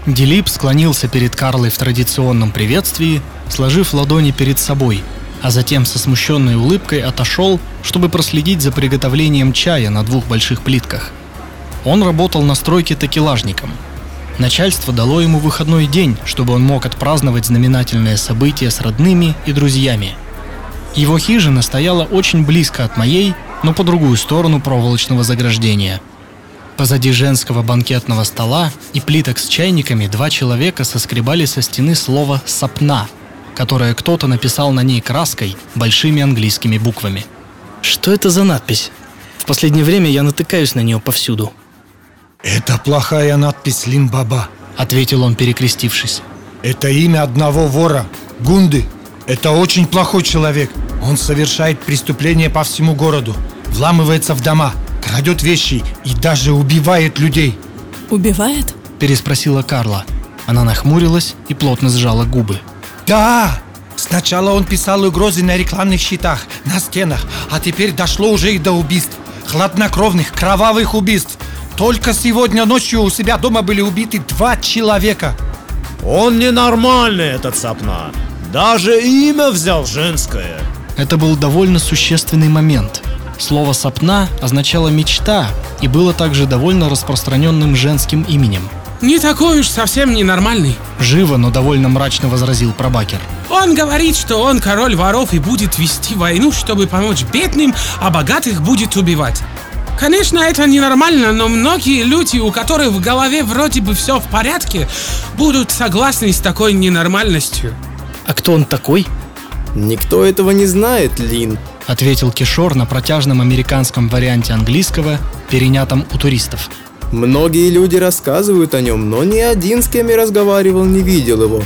Дилип склонился перед Карлой в традиционном приветствии, сложив ладони перед собой, а затем со смущенной улыбкой отошел, чтобы проследить за приготовлением чая на двух больших плитках. Он работал на стройке такелажником. Начальство дало ему выходной день, чтобы он мог отпраздновать знаменательное событие с родными и друзьями. Его хижина стояла очень близко от моей, но по другую сторону проволочного заграждения. Позади женского банкетного стола и плиток с чайниками два человека соскребали со стены слово «сапна», которое кто-то написал на ней краской большими английскими буквами. Что это за надпись? В последнее время я натыкаюсь на нее повсюду. Это плохая надпись Лин-Баба, Ответил он, перекрестившись. Это имя одного вора, Гунды. Это очень плохой человек. Он совершает преступления по всему городу, вламывается в дома, крадет вещи и даже убивает людей. Убивает? Переспросила Карла. Она нахмурилась и плотно сжала губы. Да! Сначала он писал угрозы на рекламных щитах, на стенах, а теперь дошло уже и до убийств. Хладнокровных, кровавых убийств. Только сегодня ночью у себя дома были убиты два человека. Он ненормальный, этот Сапна. Даже имя взял женское. Это был довольно существенный момент. Слово «сапна» означало «мечта» и было также довольно распространенным женским именем. Не такой уж совсем ненормальный. Живо, но довольно мрачно возразил пробакер. Он говорит, что он король воров и будет вести войну, чтобы помочь бедным, а богатых будет убивать. Конечно, это ненормально, но многие люди, у которых в голове вроде бы все в порядке, будут согласны с такой ненормальностью. А кто он такой? Никто этого не знает, Лин. Ответил Кишор на протяжном американском варианте английского, перенятом у туристов. Многие люди рассказывают о нем, но ни один, с кем я разговаривал, не видел его.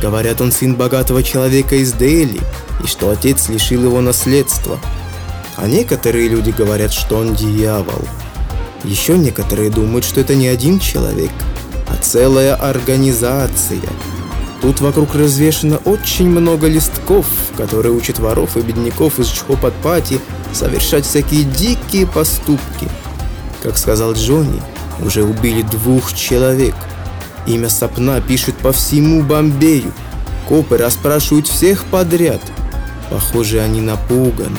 Говорят, он сын богатого человека из Дели, и что отец лишил его наследства. А некоторые люди говорят, что он дьявол. Еще некоторые думают, что это не один человек, а целая организация. Тут вокруг развешено очень много листков, которые учат воров и бедняков из Чхопатпати совершать всякие дикие поступки. Как сказал Джонни, уже убили двух человек. Имя Сапна пишут по всему Бомбею. Копы расспрашивают всех подряд. Похоже, они напуганы.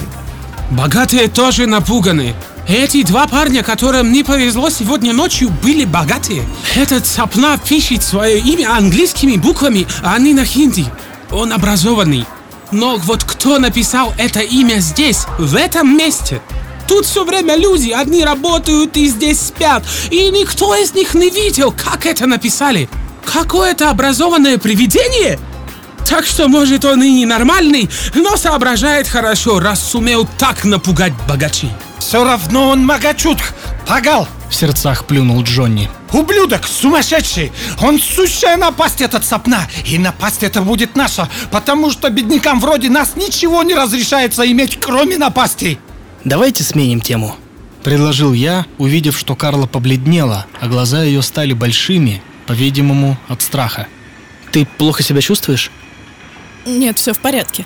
Богатые тоже напуганы. Эти два парня, которым не повезло сегодня ночью, были богатые. Этот Сапна пишет свое имя английскими буквами, а не на хинди. Он образованный. Но вот кто написал это имя здесь, в этом месте? Тут все время люди, одни работают и здесь спят, и никто из них не видел, как это написали. Какое-то образованное привидение? Так что, может, он и не нормальный, но соображает хорошо, раз сумел так напугать богачей. Все равно он магачут, погал. В сердцах плюнул Джонни. Ублюдок, сумасшедший! Он сущая напасть этот сапна, и напасть это будет наша, потому что беднякам вроде нас ничего не разрешается иметь, кроме напастей. Давайте сменим тему. Предложил я, увидев, что Карла побледнела, а глаза ее стали большими, по-видимому, от страха. Ты плохо себя чувствуешь? Нет, все в порядке.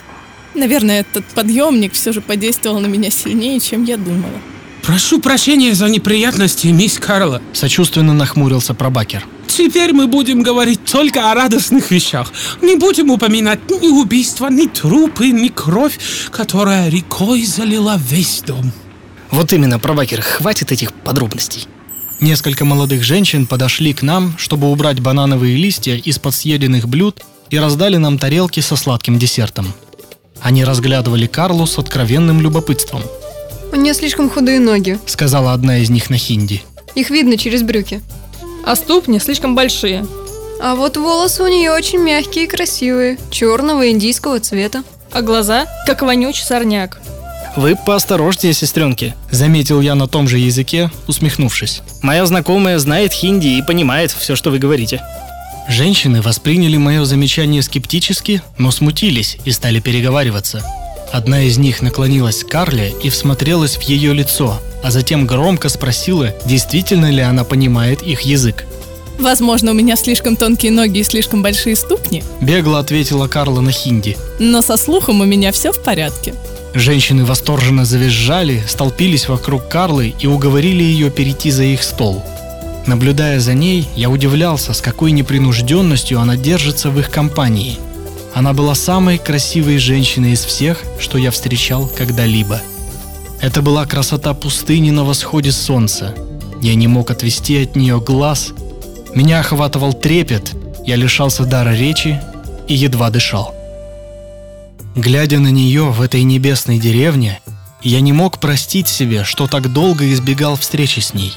Наверное, этот подъемник все же подействовал на меня сильнее, чем я думала. Прошу прощения за неприятности, мисс Карла. Сочувственно нахмурился пробакер. Теперь мы будем говорить только о радостных вещах. Не будем упоминать ни убийства, ни трупы, ни кровь, которая рекой залила весь дом. Вот именно, пробакер, хватит этих подробностей. Несколько молодых женщин подошли к нам, чтобы убрать банановые листья из-под съеденных блюд и раздали нам тарелки со сладким десертом. Они разглядывали Карлу с откровенным любопытством, У нее слишком худые ноги. сказала одна из них на хинди. Их видно через брюки. А ступни слишком большие. А вот волосы у нее очень мягкие и красивые, черного индийского цвета. А глаза, как вонючий сорняк. Вы поосторожнее, сестренки, Заметил я на том же языке, усмехнувшись. Моя знакомая знает хинди и понимает все, что вы говорите. Женщины восприняли мое замечание скептически, но смутились и стали переговариваться. Одна из них наклонилась к Карле и всмотрелась в ее лицо, а затем громко спросила, действительно ли она понимает их язык. Возможно, у меня слишком тонкие ноги и слишком большие ступни, Бегло ответила Карла на хинди. но со слухом у меня все в порядке. Женщины восторженно завизжали, столпились вокруг Карлы и уговорили ее перейти за их стол. Наблюдая за ней, я удивлялся, с какой непринужденностью она держится в их компании. Она была самой красивой женщиной из всех, что я встречал когда-либо. Это была красота пустыни на восходе солнца. Я не мог отвести от нее глаз. Меня охватывал трепет, я лишался дара речи и едва дышал. Глядя на нее в этой небесной деревне, я не мог простить себе, что так долго избегал встречи с ней.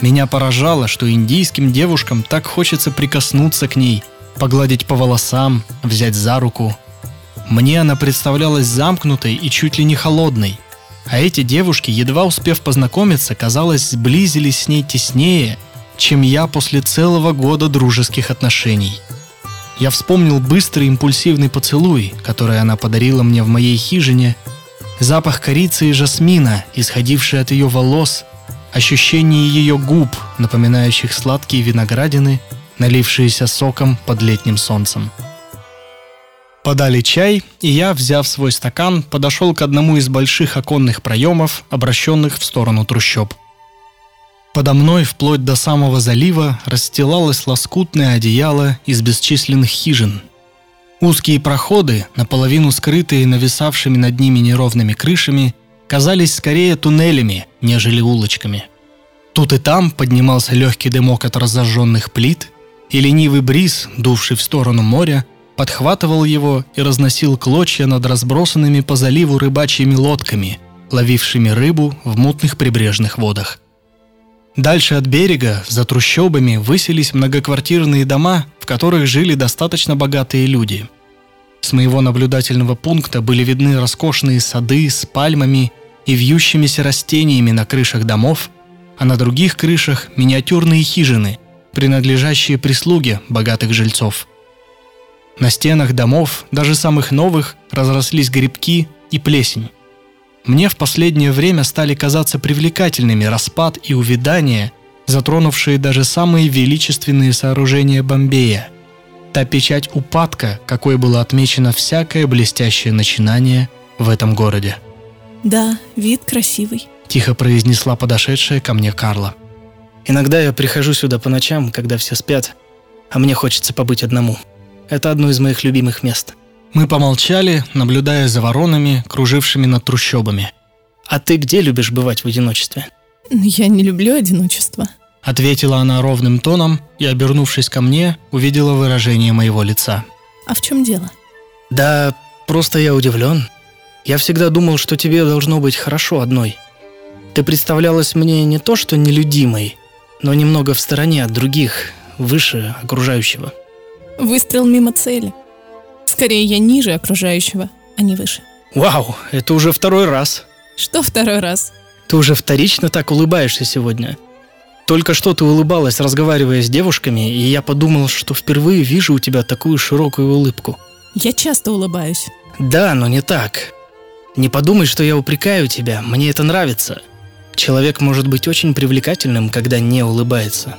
Меня поражало, что индийским девушкам так хочется прикоснуться к ней, погладить по волосам, взять за руку. Мне она представлялась замкнутой и чуть ли не холодной. А эти девушки, едва успев познакомиться, казалось, сблизились с ней теснее, чем я после целого года дружеских отношений. Я вспомнил быстрый импульсивный поцелуй, который она подарила мне в моей хижине, запах корицы и жасмина, исходивший от ее волос, ощущение ее губ, напоминающих сладкие виноградины, налившиеся соком под летним солнцем. Подали чай, и я, взяв свой стакан, подошел к одному из больших оконных проемов, обращенных в сторону трущоб. Подо мной, вплоть до самого залива, расстилалось лоскутное одеяло из бесчисленных хижин. Узкие проходы, наполовину скрытые нависавшими над ними неровными крышами, казались скорее туннелями, нежели улочками. Тут и там поднимался легкий дымок от разожженных плит, и ленивый бриз, дувший в сторону моря, подхватывал его и разносил клочья над разбросанными по заливу рыбачьими лодками, ловившими рыбу в мутных прибрежных водах. Дальше от берега, за трущобами, высились многоквартирные дома, в которых жили достаточно богатые люди. С моего наблюдательного пункта были видны роскошные сады с пальмами и вьющимися растениями на крышах домов, а на других крышах миниатюрные хижины, принадлежащие прислуге богатых жильцов. На стенах домов, даже самых новых, разрослись грибки и плесень. Мне в последнее время стали казаться привлекательными распад и увядание, затронувшие даже самые величественные сооружения Бомбея. Та печать упадка, какой было отмечено всякое блестящее начинание в этом городе. Да, вид красивый. Тихо произнесла подошедшая ко мне Карла. Иногда я прихожу сюда по ночам, когда все спят, а мне хочется побыть одному. Это одно из моих любимых мест. Мы помолчали, наблюдая за воронами, кружившими над трущобами. А ты где любишь бывать в одиночестве? Но я не люблю одиночество. Ответила она ровным тоном и, обернувшись ко мне, увидела выражение моего лица. А в чем дело? Да, просто я удивлен. Я всегда думал, что тебе должно быть хорошо одной. Ты представлялась мне не то что нелюдимой, но немного в стороне от других, выше окружающего. Выстрел мимо цели. Скорее, я ниже окружающего, а не выше. Вау, это уже второй раз. Что второй раз? Ты уже вторично так улыбаешься сегодня. Только что ты улыбалась, разговаривая с девушками, и я подумал, что впервые вижу у тебя такую широкую улыбку. Я часто улыбаюсь. Да, но не так. Не подумай, что я упрекаю тебя, мне это нравится. Человек может быть очень привлекательным, когда не улыбается.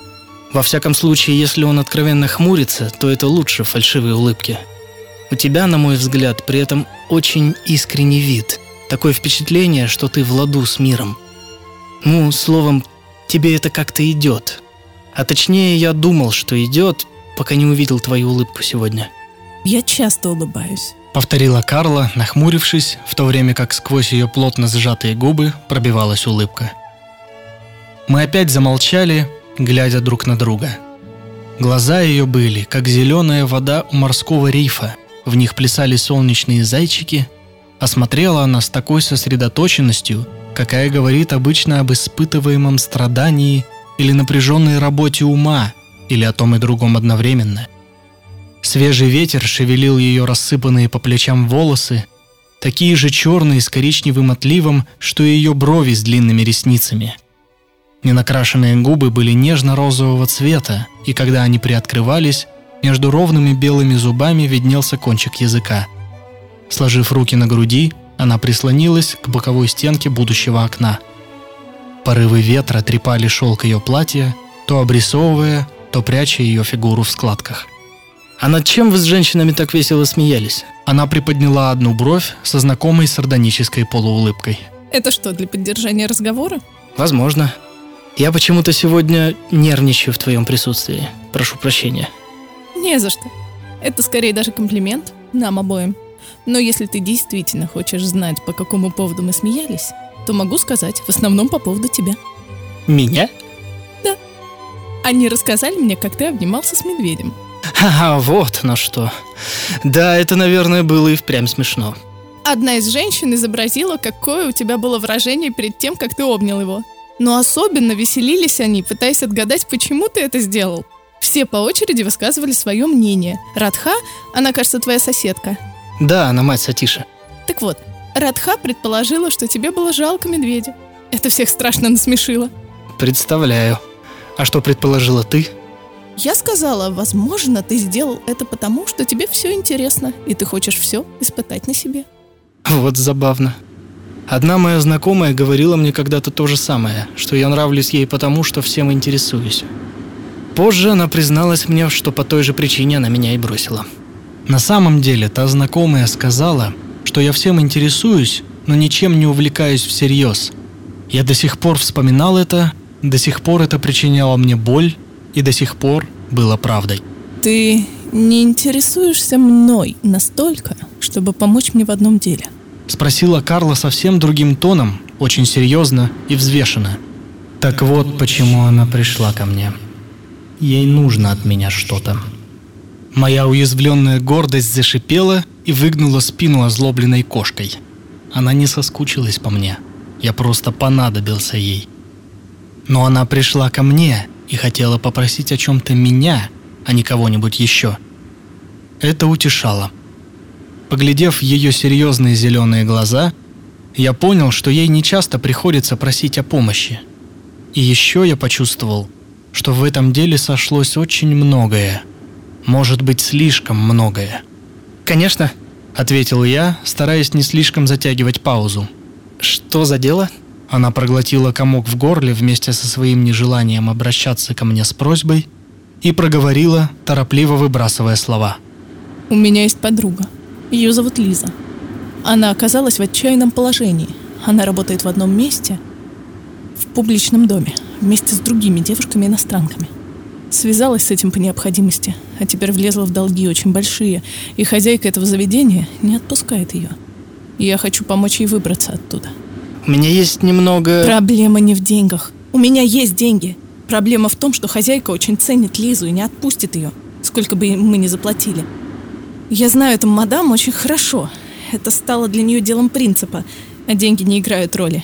Во всяком случае, если он откровенно хмурится, то это лучше фальшивой улыбки. У тебя, на мой взгляд, при этом очень искренний вид. Такое впечатление, что ты в ладу с миром. Ну, словом, тебе это как-то идет. А точнее, я думал, что идет, пока не увидел твою улыбку сегодня. Я часто улыбаюсь. Повторила Карла, нахмурившись, в то время как сквозь ее плотно сжатые губы пробивалась улыбка. Мы опять замолчали, глядя друг на друга. Глаза ее были, как зеленая вода у морского рифа, в них плясали солнечные зайчики, а смотрела она с такой сосредоточенностью, какая говорит обычно об испытываемом страдании или напряженной работе ума, или о том и другом одновременно. Свежий ветер шевелил ее рассыпанные по плечам волосы, такие же черные с коричневым отливом, что и ее брови с длинными ресницами. Ненакрашенные губы были нежно-розового цвета, и когда они приоткрывались, между ровными белыми зубами виднелся кончик языка. Сложив руки на груди, она прислонилась к боковой стенке будущего окна. Порывы ветра трепали шелк ее платья, то обрисовывая, то пряча ее фигуру в складках. А над чем вы с женщинами так весело смеялись? Она приподняла одну бровь со знакомой сардонической полуулыбкой. Это что, для поддержания разговора? Возможно. Я почему-то сегодня нервничаю в твоем присутствии. Прошу прощения. Не за что. Это скорее даже комплимент нам обоим. Но если ты действительно хочешь знать, по какому поводу мы смеялись, то могу сказать, в основном по поводу тебя. Меня? Да. Они рассказали мне, как ты обнимался с медведем. Ага, вот на что. Да, это, наверное, было и впрямь смешно. Одна из женщин изобразила, какое у тебя было выражение перед тем, как ты обнял его. Но особенно веселились они, пытаясь отгадать, почему ты это сделал. Все по очереди высказывали свое мнение. Радха, она, кажется, твоя соседка. Да, она мать Сатиша. Так вот, Радха предположила, что тебе было жалко медведя. Это всех страшно насмешило. Представляю. А что предположила ты? Я сказала, возможно, ты сделал это потому, что тебе все интересно, и ты хочешь все испытать на себе. Вот забавно. Одна моя знакомая говорила мне когда-то то же самое, что я нравлюсь ей потому, что всем интересуюсь. Позже она призналась мне, что по той же причине она меня и бросила. На самом деле, та знакомая сказала, что я всем интересуюсь, но ничем не увлекаюсь всерьез. Я до сих пор вспоминал это, до сих пор это причиняло мне боль, и до сих пор было правдой. Ты не интересуешься мной настолько, чтобы помочь мне в одном деле? Спросила Карла совсем другим тоном, очень серьезно и взвешенно. Так вот, почему она пришла ко мне. Ей нужно от меня что-то. Моя уязвленная гордость зашипела и выгнула спину озлобленной кошкой. Она не соскучилась по мне. Я просто понадобился ей. Но она пришла ко мне и хотела попросить о чем-то меня, а не кого-нибудь еще. Это утешало. Поглядев в ее серьезные зеленые глаза, я понял, что ей не часто приходится просить о помощи. И еще я почувствовал, что в этом деле сошлось очень многое. Может быть, слишком многое. «Конечно», — ответил я, стараясь не слишком затягивать паузу. «Что за дело?» Она проглотила комок в горле вместе со своим нежеланием обращаться ко мне с просьбой и проговорила, торопливо выбрасывая слова. «У меня есть подруга. Ее зовут Лиза. Она оказалась в отчаянном положении. Она работает в одном месте, в публичном доме, вместе с другими девушками-иностранками. Связалась с этим по необходимости, а теперь влезла в долги очень большие, и хозяйка этого заведения не отпускает ее. Я хочу помочь ей выбраться оттуда. У меня есть немного... Проблема не в деньгах. У меня есть деньги. Проблема в том, что хозяйка очень ценит Лизу и не отпустит ее, сколько бы мы ни заплатили. Я знаю эту мадам очень хорошо. Это стало для нее делом принципа, а деньги не играют роли.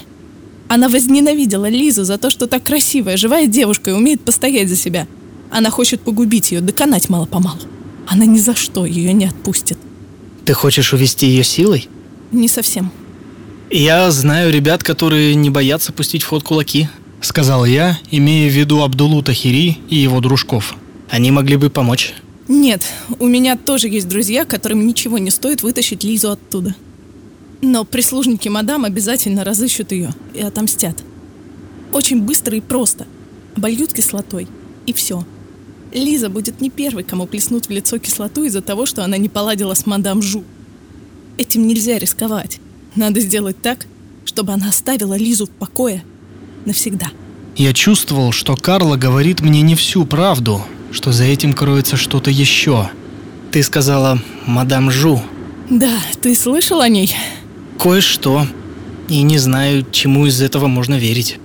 Она возненавидела Лизу за то, что так красивая, живая девушка и умеет постоять за себя. Она хочет погубить ее, доконать мало-помалу. Она ни за что ее не отпустит. Ты хочешь увести ее силой? Не совсем. Я знаю ребят, которые не боятся пустить в ход кулаки, сказал я, имея в виду Абдулу Тахири и его дружков. Они могли бы помочь. Нет, у меня тоже есть друзья, которым ничего не стоит вытащить Лизу оттуда. Но прислужники мадам обязательно разыщут ее и отомстят. Очень быстро и просто. Обольют кислотой. И все. Лиза будет не первой, кому плеснут в лицо кислоту из-за того, что она не поладила с мадам Жу. Этим нельзя рисковать. Надо сделать так, чтобы она оставила Лизу в покое навсегда. Я чувствовал, что Карла говорит мне не всю правду, что за этим кроется что-то еще. Ты сказала «мадам Жу». Да, ты слышал о ней? Кое-что. И не знаю, чему из этого можно верить.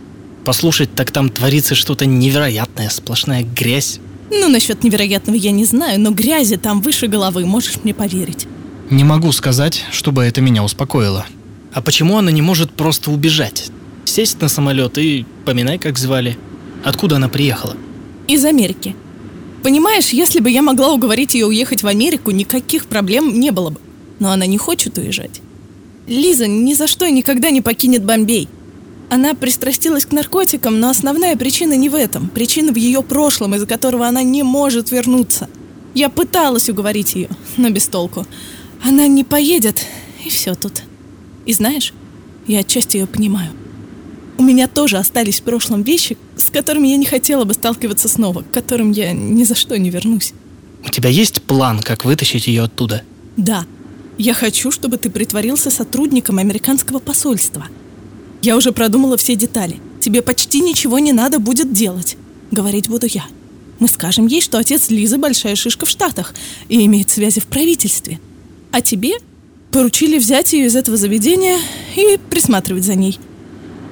Послушать, так там творится что-то невероятное, сплошная грязь. Ну, насчет невероятного я не знаю, но грязи там выше головы, можешь мне поверить. Не могу сказать, чтобы это меня успокоило. А почему она не может просто убежать? Сесть на самолет и поминай, как звали. Откуда она приехала? Из Америки. Понимаешь, если бы я могла уговорить ее уехать в Америку, никаких проблем не было бы. Но она не хочет уезжать. Лиза ни за что и никогда не покинет Бомбей. Она пристрастилась к наркотикам, но основная причина не в этом. Причина в ее прошлом, из-за которого она не может вернуться. Я пыталась уговорить ее, но без толку. Она не поедет, и все тут. И знаешь, я отчасти ее понимаю. У меня тоже остались в прошлом вещи, с которыми я не хотела бы сталкиваться снова, к которым я ни за что не вернусь. У тебя есть план, как вытащить ее оттуда? Да. Я хочу, чтобы ты притворился сотрудником американского посольства. Я уже продумала все детали. Тебе почти ничего не надо будет делать. Говорить буду я. Мы скажем ей, что отец Лизы большая шишка в Штатах и имеет связи в правительстве. А тебе поручили взять ее из этого заведения и присматривать за ней.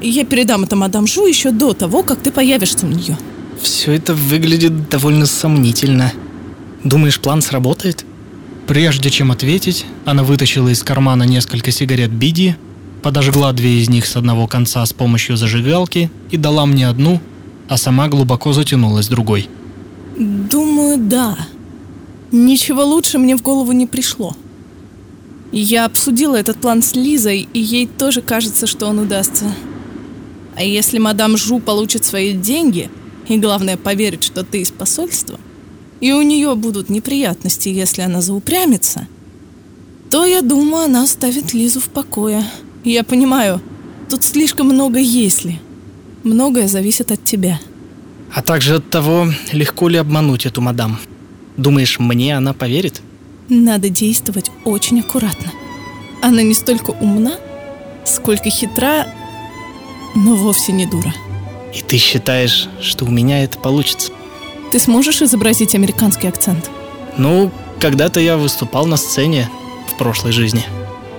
Я передам это мадам Жу еще до того, как ты появишься у нее. Все это выглядит довольно сомнительно. Думаешь, план сработает? Прежде чем ответить, она вытащила из кармана несколько сигарет Биди, подожгла две из них с одного конца с помощью зажигалки и дала мне одну, а сама глубоко затянулась другой. Думаю, да. Ничего лучше мне в голову не пришло. Я обсудила этот план с Лизой, и ей тоже кажется, что он удастся. А если мадам Жу получит свои деньги, и главное поверит, что ты из посольства, и у нее будут неприятности, если она заупрямится, то, я думаю, она оставит Лизу в покое. Я понимаю, тут слишком много «если». Многое зависит от тебя. А также от того, легко ли обмануть эту мадам. Думаешь, мне она поверит? Надо действовать очень аккуратно. Она не столько умна, сколько хитра, но вовсе не дура. И ты считаешь, что у меня это получится? Ты сможешь изобразить американский акцент? Ну, когда-то я выступал на сцене в прошлой жизни.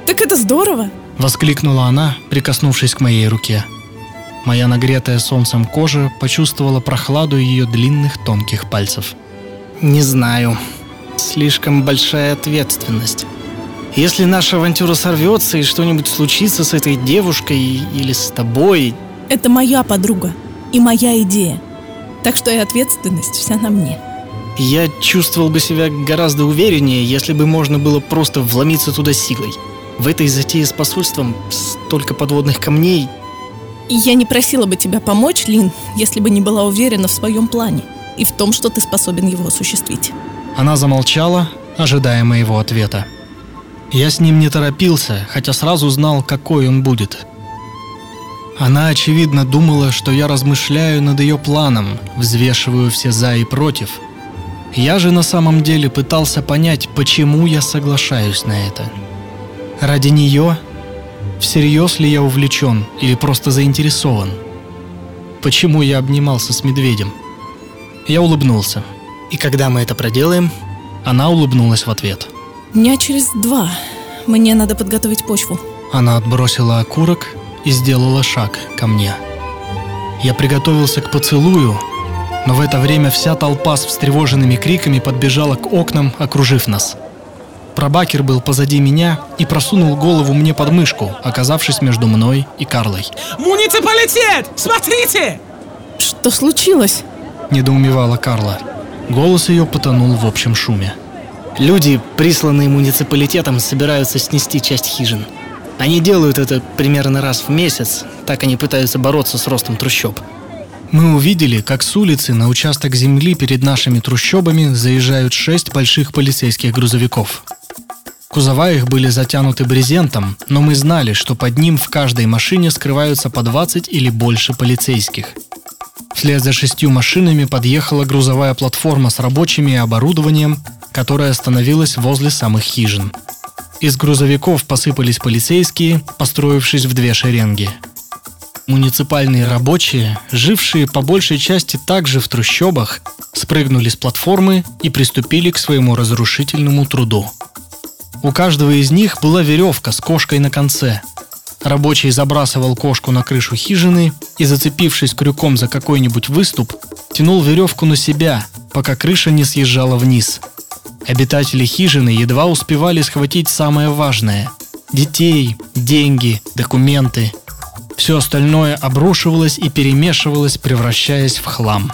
Так это здорово! Воскликнула она, прикоснувшись к моей руке. Моя нагретая солнцем кожа почувствовала прохладу ее длинных тонких пальцев. Не знаю. Слишком большая ответственность. Если наша авантюра сорвется и что-нибудь случится с этой девушкой или с тобой... Это моя подруга и моя идея. Так что и ответственность вся на мне. Я чувствовал бы себя гораздо увереннее, если бы можно было просто вломиться туда силой. В этой затее с посольством столько подводных камней. Я не просила бы тебя помочь, Лин, если бы не была уверена в своем плане и в том, что ты способен его осуществить. Она замолчала, ожидая моего ответа. Я с ним не торопился, хотя сразу знал, какой он будет. Она, очевидно, думала, что я размышляю над ее планом, взвешиваю все «за» и «против». Я же на самом деле пытался понять, почему я соглашаюсь на это. Ради нее? Всерьез ли я увлечен или просто заинтересован? Почему я обнимался с медведем? Я улыбнулся. И когда мы это проделаем, она улыбнулась в ответ. Дня через два. Мне надо подготовить почву. Она отбросила окурок и сделала шаг ко мне. Я приготовился к поцелую, но в это время вся толпа с встревоженными криками подбежала к окнам, окружив нас. Пробакер был позади меня и просунул голову мне под мышку, оказавшись между мной и Карлой. Муниципалитет! Смотрите! Что случилось? Недоумевала Карла. Голос ее потонул в общем шуме. Люди, присланные муниципалитетом, собираются снести часть хижин. Они делают это примерно раз в месяц, так они пытаются бороться с ростом трущоб. Мы увидели, как с улицы на участок земли перед нашими трущобами заезжают шесть больших полицейских грузовиков. Кузова их были затянуты брезентом, но мы знали, что под ним в каждой машине скрываются по 20 или больше полицейских. Вслед за шестью машинами подъехала грузовая платформа с рабочими и оборудованием, которая остановилась возле самых хижин. Из грузовиков посыпались полицейские, построившись в две шеренги. Муниципальные рабочие, жившие по большей части также в трущобах, спрыгнули с платформы и приступили к своему разрушительному труду. У каждого из них была веревка с кошкой на конце. Рабочий забрасывал кошку на крышу хижины и, зацепившись крюком за какой-нибудь выступ, тянул веревку на себя, пока крыша не съезжала вниз. Обитатели хижины едва успевали схватить самое важное – детей, деньги, документы. Все остальное обрушивалось и перемешивалось, превращаясь в хлам.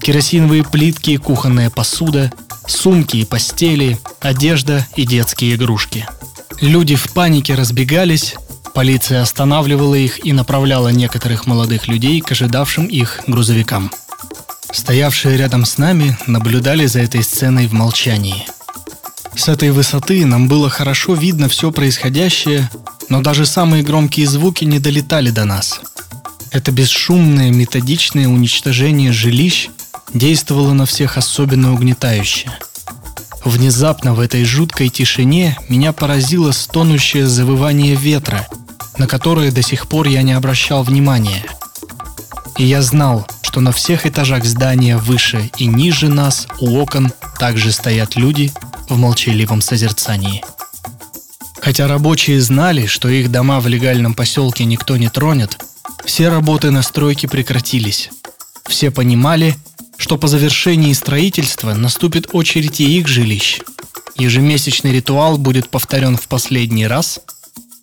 Керосиновые плитки и кухонная посуда, сумки и постели, одежда и детские игрушки. Люди в панике разбегались, полиция останавливала их и направляла некоторых молодых людей к ожидавшим их грузовикам. Стоявшие рядом с нами наблюдали за этой сценой в молчании. С этой высоты нам было хорошо видно все происходящее, но даже самые громкие звуки не долетали до нас. Это бесшумное, методичное уничтожение жилищ действовало на всех особенно угнетающе. Внезапно в этой жуткой тишине меня поразило стонущее завывание ветра, на которое до сих пор я не обращал внимания. И я знал, что на всех этажах здания выше и ниже нас у окон также стоят люди в молчаливом созерцании. Хотя рабочие знали, что их дома в легальном поселке никто не тронет, все работы на стройке прекратились. Все понимали, что по завершении строительства наступит очередь и их жилищ. Ежемесячный ритуал будет повторен в последний раз,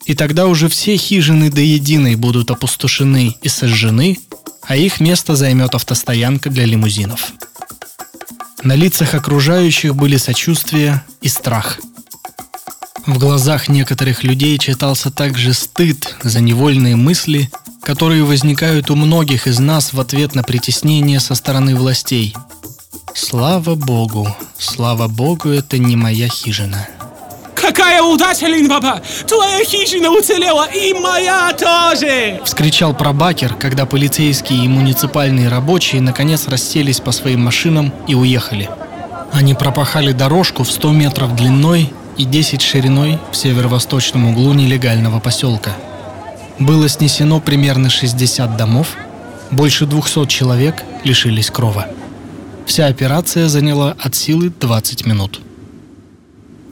и тогда уже все хижины до единой будут опустошены и сожжены, а их место займет автостоянка для лимузинов. На лицах окружающих были сочувствие и страх. В глазах некоторых людей читался также стыд за невольные мысли, которые возникают у многих из нас в ответ на притеснение со стороны властей. Слава Богу, слава Богу, это не моя хижина. Какая удача, Линбаба! Твоя хижина уцелела, и моя тоже! Вскричал пробакер, когда полицейские и муниципальные рабочие наконец расселись по своим машинам и уехали. Они пропахали дорожку в 100 метров длиной и 10 шириной в северо-восточном углу нелегального поселка. Было снесено примерно 60 домов, больше 200 человек лишились крова. Вся операция заняла от силы 20 минут.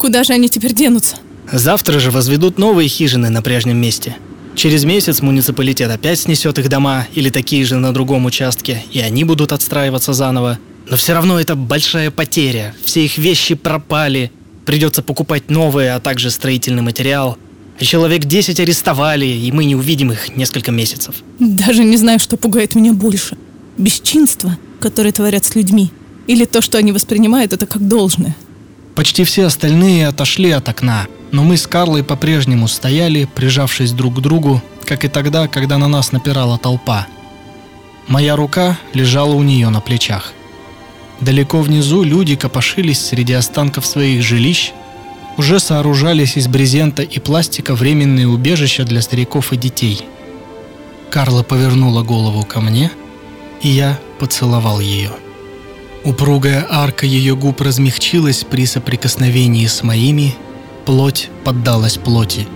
Куда же они теперь денутся? Завтра же возведут новые хижины на прежнем месте. Через месяц муниципалитет опять снесет их дома или такие же на другом участке, и они будут отстраиваться заново. Но все равно это большая потеря. Все их вещи пропали. Придется покупать новые, а также строительный материал. Человек 10 арестовали, и мы не увидим их несколько месяцев. Даже не знаю, что пугает меня больше. Бесчинство, которое творят с людьми. Или то, что они воспринимают это как должное. Почти все остальные отошли от окна, но мы с Карлой по-прежнему стояли, прижавшись друг к другу, как и тогда, когда на нас напирала толпа. Моя рука лежала у нее на плечах. Далеко внизу люди копошились среди останков своих жилищ, уже сооружались из брезента и пластика временные убежища для стариков и детей. Карла повернула голову ко мне, и я поцеловал ее. Упругая арка ее губ размягчилась при соприкосновении с моими, плоть поддалась плоти.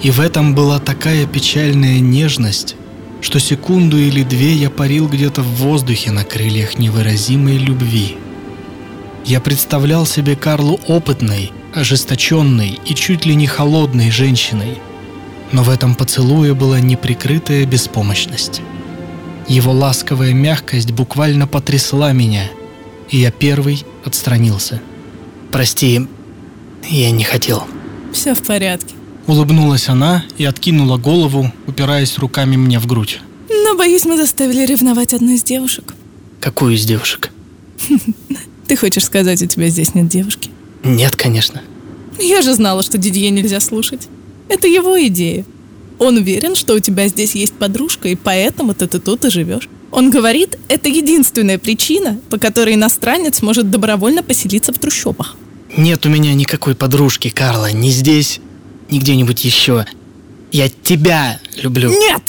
И в этом была такая печальная нежность, что секунду или две я парил где-то в воздухе на крыльях невыразимой любви. Я представлял себе Карлу опытной, ожесточенной и чуть ли не холодной женщиной, но в этом поцелуе была неприкрытая беспомощность. Его ласковая мягкость буквально потрясла меня – и я первый отстранился. «Прости, я не хотел». Все в порядке. Улыбнулась она и откинула голову, упираясь руками мне в грудь. Но, боюсь, мы заставили ревновать одну из девушек. Какую из девушек? Ты хочешь сказать, у тебя здесь нет девушки? Нет, конечно. Я же знала, что Дидье нельзя слушать. Это его идея. Он уверен, что у тебя здесь есть подружка, и поэтому ты, ты тут и живешь. Он говорит, это единственная причина, по которой иностранец может добровольно поселиться в трущобах. Нет у меня никакой подружки, Карла, ни здесь, ни где-нибудь еще. Я тебя люблю. Нет!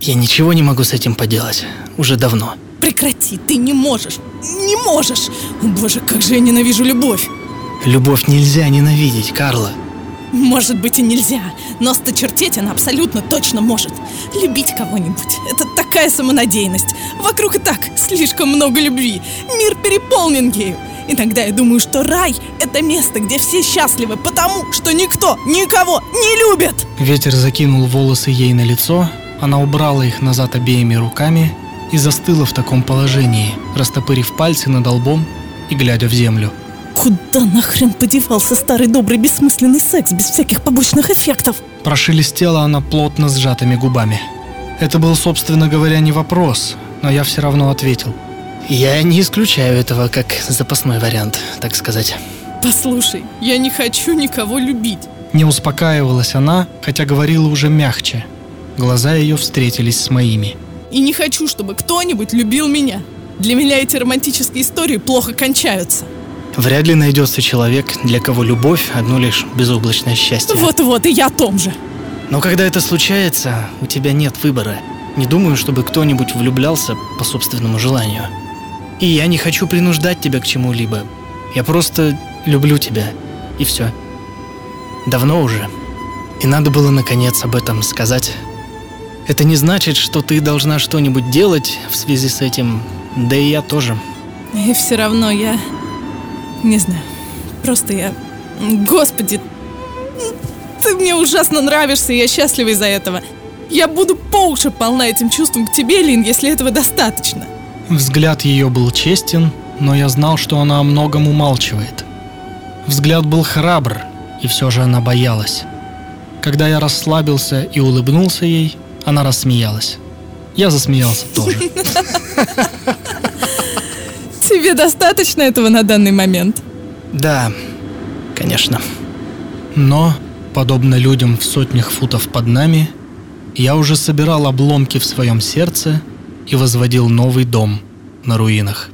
Я ничего не могу с этим поделать. Уже давно. Прекрати, ты не можешь. Не можешь. О, боже, как же я ненавижу любовь. Любовь нельзя ненавидеть, Карла. Может быть и нельзя, но сточертеть она абсолютно точно может. Любить кого-нибудь – это такая самонадеянность. Вокруг и так слишком много любви. Мир переполнен ею. Иногда я думаю, что рай – это место, где все счастливы, потому что никто никого не любит. Ветер закинул волосы ей на лицо, она убрала их назад обеими руками и застыла в таком положении, растопырив пальцы над лбом и глядя в землю. Куда нахрен подевался старый добрый бессмысленный секс без всяких побочных эффектов? Прошелестела она плотно сжатыми губами. Это был, собственно говоря, не вопрос, но я все равно ответил. Я не исключаю этого как запасной вариант, так сказать. Послушай, я не хочу никого любить. Не успокаивалась она, хотя говорила уже мягче. Глаза ее встретились с моими. И не хочу, чтобы кто-нибудь любил меня. Для меня эти романтические истории плохо кончаются. Вряд ли найдется человек, для кого любовь – одно лишь безоблачное счастье. Вот-вот, и я о том же. Но когда это случается, у тебя нет выбора. Не думаю, чтобы кто-нибудь влюблялся по собственному желанию. И я не хочу принуждать тебя к чему-либо. Я просто люблю тебя. И все. Давно уже. И надо было наконец об этом сказать. Это не значит, что ты должна что-нибудь делать в связи с этим. Да и я тоже. И все равно я... Не знаю. Просто я... Господи, ты мне ужасно нравишься, и я счастлива из-за этого. Я буду по уши полна этим чувством к тебе, Лин, если этого достаточно. Взгляд ее был честен, но я знал, что она о многом умалчивает. Взгляд был храбр, и все же она боялась. Когда я расслабился и улыбнулся ей, она рассмеялась. Я засмеялся тоже. Тебе достаточно этого на данный момент? Да, конечно. Но, подобно людям в сотнях футов под нами, я уже собирал обломки в своем сердце и возводил новый дом на руинах.